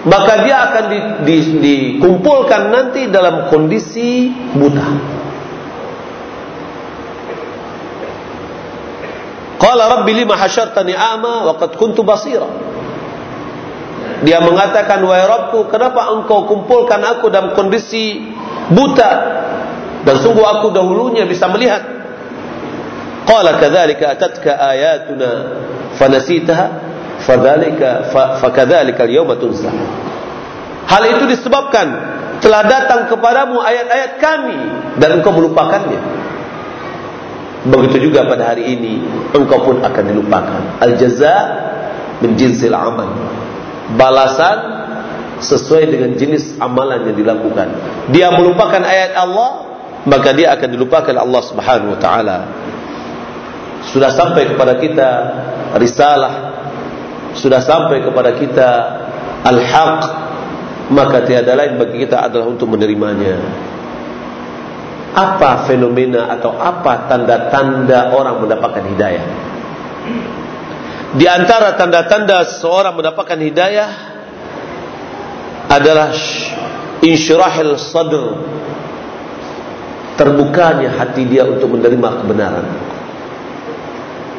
Maka dia akan di, di, dikumpulkan nanti dalam kondisi buta. Qala rabbi lima hasyartani a'ma wa qad kuntu basira. Dia mengatakan wahai Rabbku kenapa engkau kumpulkan aku dalam kondisi buta dan sungguh aku dahulunya bisa melihat. Qala kadzalika atatka ayatuna fanasitaha fadzalika fakadzalika al-yawma tunsa hal itu disebabkan telah datang kepadamu ayat-ayat kami dan engkau melupakannya begitu juga pada hari ini engkau pun akan dilupakan. Al-jaza min jinsil amal. Balasan sesuai dengan jenis amalan yang dilakukan. Dia melupakan ayat Allah maka dia akan dilupakan Allah Subhanahu wa taala. Sudah sampai kepada kita risalah sudah sampai kepada kita al-haq maka tiada lain bagi kita adalah untuk menerimanya apa fenomena atau apa tanda-tanda orang mendapatkan hidayah? Di antara tanda-tanda seorang mendapatkan hidayah adalah insyirahil sadr. Terbukanya hati dia untuk menerima kebenaran.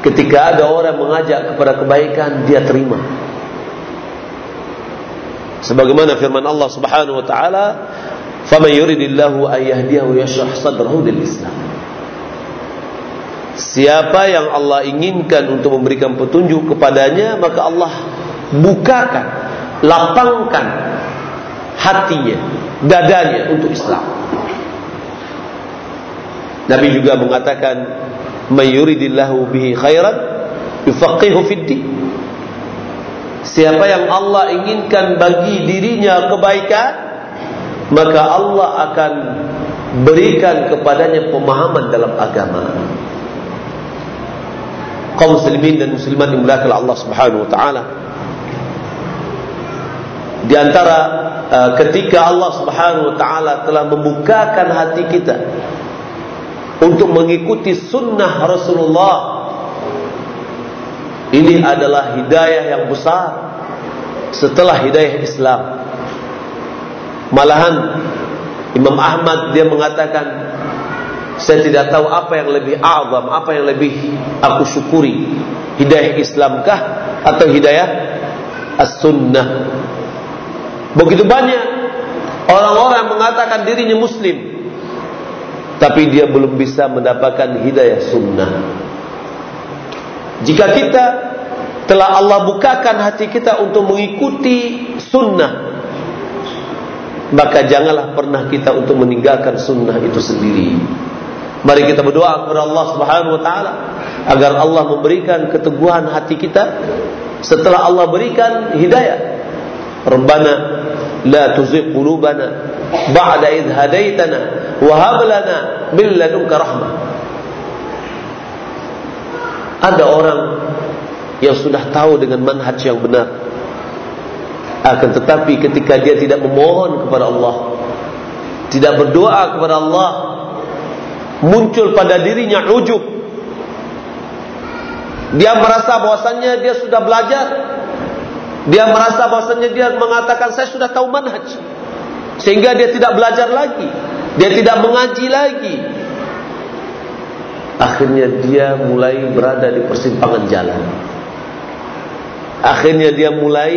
Ketika ada orang mengajak kepada kebaikan, dia terima. Sebagaimana firman Allah Subhanahu wa taala, "Faman yuridillahu an yahdiyahu yashrah sadrahu lil Islam." Siapa yang Allah inginkan untuk memberikan petunjuk kepadanya, maka Allah bukakan, lapangkan hatinya, dadanya untuk Islam. Nabi juga mengatakan mayuridillahu bihi khairan yufaqihu fid Siapa yang Allah inginkan bagi dirinya kebaikan maka Allah akan berikan kepadanya pemahaman dalam agama. Kaum muslimin dan muslimat dimuliakan Allah Subhanahu wa taala. Di antara uh, ketika Allah Subhanahu wa taala telah membukakan hati kita untuk mengikuti sunnah Rasulullah. Ini adalah hidayah yang besar setelah hidayah Islam. Malahan Imam Ahmad dia mengatakan saya tidak tahu apa yang lebih azam, apa yang lebih aku syukuri. Hidayah Islamkah atau hidayah As-Sunnah? Begitu banyak orang-orang mengatakan dirinya muslim tapi dia belum bisa mendapatkan hidayah sunnah. Jika kita Setelah Allah bukakan hati kita untuk mengikuti sunnah Maka janganlah pernah kita untuk meninggalkan sunnah itu sendiri. Mari kita berdoa kepada Allah subhanahu wa ta'ala Agar Allah memberikan keteguhan hati kita. Setelah Allah berikan hidayah Rabbana La tuzigh qulubana Ba'da idh hadaitana Wahab lana min ladunka rahmah. Ada orang yang sudah tahu dengan manhaj yang benar akan tetapi ketika dia tidak memohon kepada Allah tidak berdoa kepada Allah muncul pada dirinya ujub. Dia merasa bahwasannya dia sudah belajar. Dia merasa bahwasannya dia mengatakan saya sudah tahu manhaj. Sehingga dia tidak belajar lagi. Dia tidak mengaji lagi. Akhirnya dia mulai berada di persimpangan jalan. Akhirnya dia mulai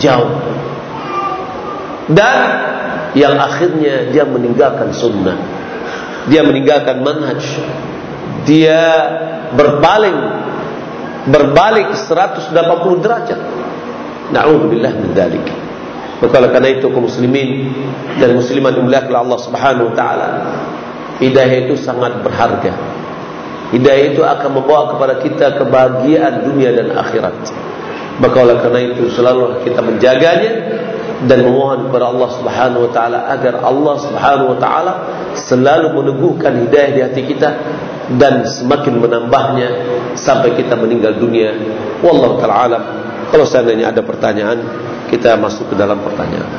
jauh. Dan yang akhirnya dia meninggalkan sunnah. Dia meninggalkan manhaj. Dia berpaling berbalik 180 derajat. Na'udzubillah min dzalik. Maka karena itu kaum muslimin dan muslimat dimuliakan Allah Subhanahu wa taala hidayah itu sangat berharga. Hidayah itu akan membawa kepada kita kebahagiaan dunia dan akhirat. Maka oleh karena itu selalu kita menjaganya dan memohon kepada Allah Subhanahu wa taala agar Allah Subhanahu wa taala selalu meneguhkan hidayah di hati kita dan semakin menambahnya sampai kita meninggal dunia. Wallahu taala. Kalau seandainya ada pertanyaan, kita masuk ke dalam pertanyaan.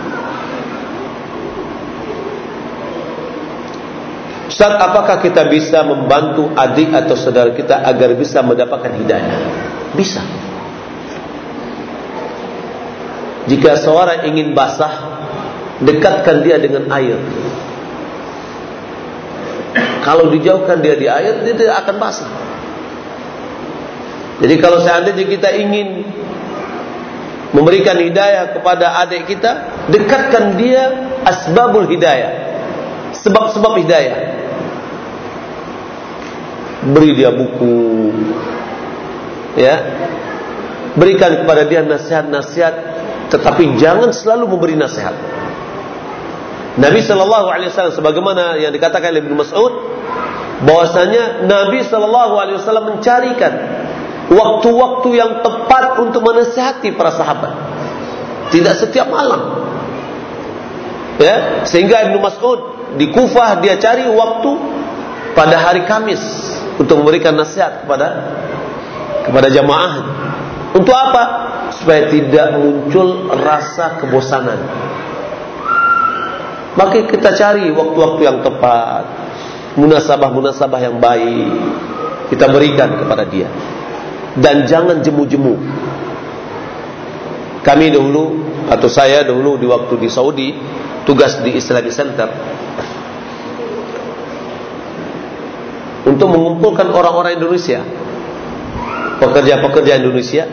Ustaz, apakah kita bisa membantu adik atau saudara kita agar bisa mendapatkan hidayah? Bisa. Jika seorang ingin basah, dekatkan dia dengan air. Kalau dijauhkan dia di air, dia tidak akan basah. Jadi kalau seandainya kita ingin memberikan hidayah kepada adik kita, dekatkan dia asbabul hidayah. Sebab-sebab hidayah beri dia buku ya berikan kepada dia nasihat-nasihat tetapi jangan selalu memberi nasihat Nabi sallallahu alaihi wasallam sebagaimana yang dikatakan oleh Ibnu Mas'ud bahwasanya Nabi sallallahu alaihi wasallam mencarikan waktu-waktu yang tepat untuk menasihati para sahabat tidak setiap malam ya sehingga Ibnu Mas'ud di Kufah dia cari waktu pada hari Kamis untuk memberikan nasihat kepada kepada jamaah. Untuk apa? Supaya tidak muncul rasa kebosanan. Maka kita cari waktu-waktu yang tepat, munasabah-munasabah yang baik kita berikan kepada dia. Dan jangan jemu-jemu. Kami dahulu atau saya dahulu di waktu di Saudi tugas di Islamic Center untuk mengumpulkan orang-orang Indonesia pekerja-pekerja Indonesia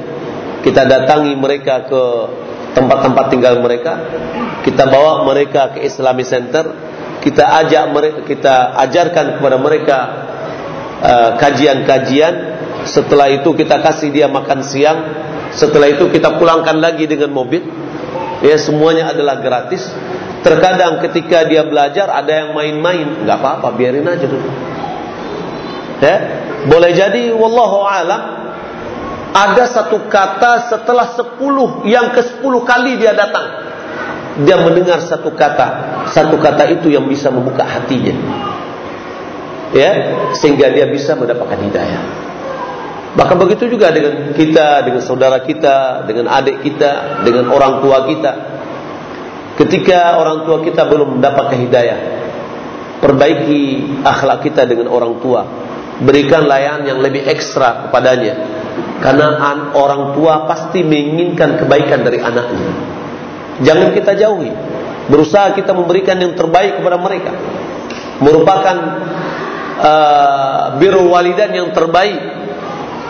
kita datangi mereka ke tempat-tempat tinggal mereka. Kita bawa mereka ke Islamic Center. Kita ajak mereka kita ajarkan kepada mereka uh, kajian-kajian. Uh, setelah itu kita kasih dia makan siang. Setelah itu kita pulangkan lagi dengan mobil. Ya semuanya adalah gratis. Terkadang ketika dia belajar ada yang main-main. Nggak apa-apa biarin aja dulu. Ya, boleh jadi wallahu alam ada satu kata setelah sepuluh yang ke sepuluh kali dia datang. Dia mendengar satu kata. Satu kata itu yang bisa membuka hatinya. Ya sehingga dia bisa mendapatkan hidayah. Bahkan begitu juga dengan kita dengan saudara kita dengan adik kita dengan orang tua kita. Ketika orang tua kita belum mendapatkan hidayah perbaiki akhlak kita dengan orang tua berikan layanan yang lebih ekstra kepadanya. Karena orang tua pasti menginginkan kebaikan dari anaknya. Jangan kita jauhi. Berusaha kita memberikan yang terbaik kepada mereka. Merupakan uh, biru walidan yang terbaik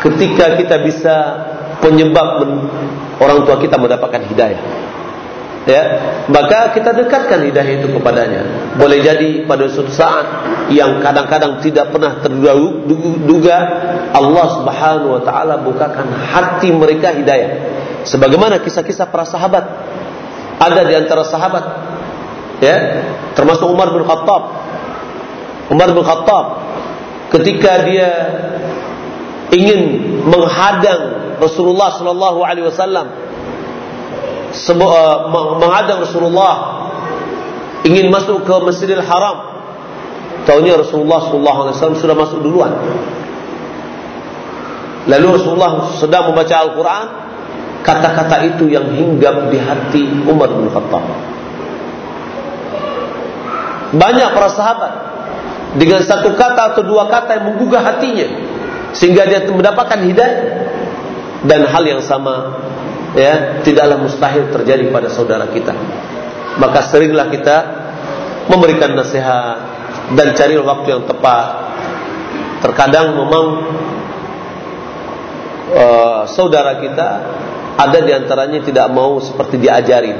ketika kita bisa penyebab orang tua kita mendapatkan hidayah ya maka kita dekatkan hidayah itu kepadanya. Boleh jadi pada suatu saat yang kadang-kadang tidak pernah terduga Allah Subhanahu wa taala bukakan hati mereka hidayah. Sebagaimana kisah-kisah para sahabat. Ada di antara sahabat ya termasuk Umar bin Khattab. Umar bin Khattab ketika dia ingin menghadang Rasulullah sallallahu alaihi wasallam uh, menghadang Rasulullah ingin masuk ke Masjidil Haram. Tahunya Rasulullah sallallahu alaihi wasallam sudah masuk duluan. Lalu Rasulullah sedang membaca Al-Qur'an, kata-kata itu yang hinggap di hati Umar bin Khattab. Banyak para sahabat dengan satu kata atau dua kata yang menggugah hatinya sehingga dia mendapatkan hidayah dan hal yang sama ya tidaklah mustahil terjadi pada saudara kita. Maka seringlah kita memberikan nasihat dan cari waktu yang tepat. Terkadang memang uh, saudara kita ada di antaranya tidak mau seperti diajarin.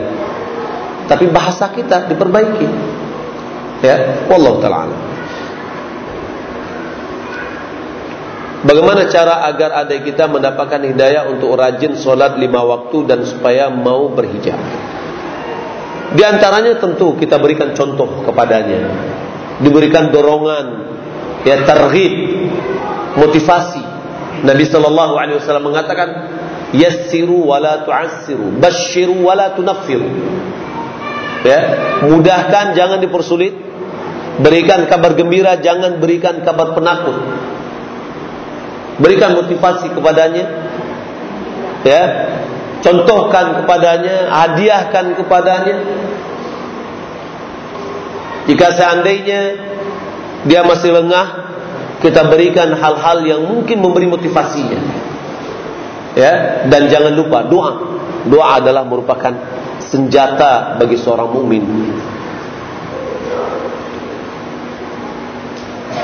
Tapi bahasa kita diperbaiki. Ya wallahu taala Bagaimana cara agar adik kita mendapatkan hidayah untuk rajin solat lima waktu dan supaya mau berhijab? Di antaranya tentu kita berikan contoh kepadanya, diberikan dorongan, ya terhib, motivasi. Nabi Shallallahu Alaihi Wasallam mengatakan, yassiru wala tu'assiru, bashiru wala tunaffiru. Ya, mudahkan jangan dipersulit, berikan kabar gembira jangan berikan kabar penakut berikan motivasi kepadanya ya contohkan kepadanya hadiahkan kepadanya. Jika seandainya dia masih lengah kita berikan hal-hal yang mungkin memberi motivasinya ya. Dan jangan lupa doa. Doa adalah merupakan senjata bagi seorang mukmin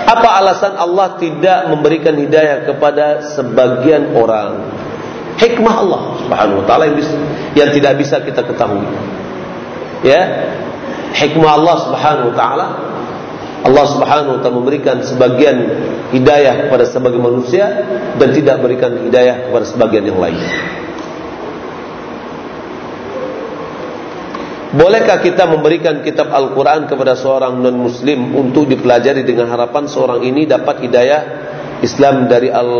Apa alasan Allah tidak memberikan hidayah kepada sebagian orang? Hikmah Allah Subhanahu wa taala yang, yang tidak bisa kita ketahui. Ya. Hikmah Allah Subhanahu wa taala Allah Subhanahu wa taala memberikan sebagian hidayah kepada sebagian manusia dan tidak berikan hidayah kepada sebagian yang lain. Bolehkah kita memberikan kitab Al-Quran kepada seorang non-muslim untuk dipelajari dengan harapan seorang ini dapat hidayah Islam dari al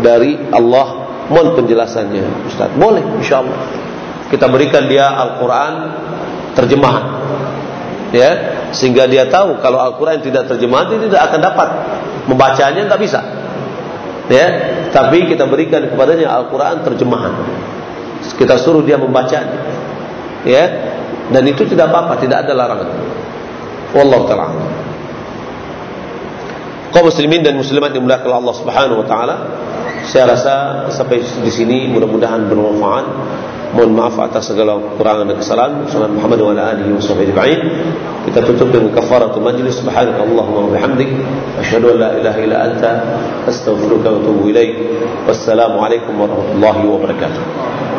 dari Allah? Mohon penjelasannya, Ustaz. Boleh, insya Allah. Kita berikan dia Al-Quran terjemahan, ya, sehingga dia tahu kalau Al-Quran tidak terjemahan dia tidak akan dapat membacanya, nggak bisa, ya. Tapi kita berikan kepadanya Al-Quran terjemahan. Kita suruh dia membacanya, ya dan itu tidak apa-apa, tidak ada larangan. Wallahu taala. Kaum muslimin dan muslimat yang dimuliakan Allah Subhanahu wa taala, saya rasa sampai di sini mudah-mudahan bermanfaat. Mohon maaf atas segala kekurangan dan kesalahan. Sallallahu Muhammad wa alihi wa sahbihi Kita tutup dengan kafaratul majlis. Subhanakallahumma wa bihamdik, asyhadu an la ilaha illa anta, astaghfiruka wa atubu ilaik. Wassalamu alaikum warahmatullahi wabarakatuh.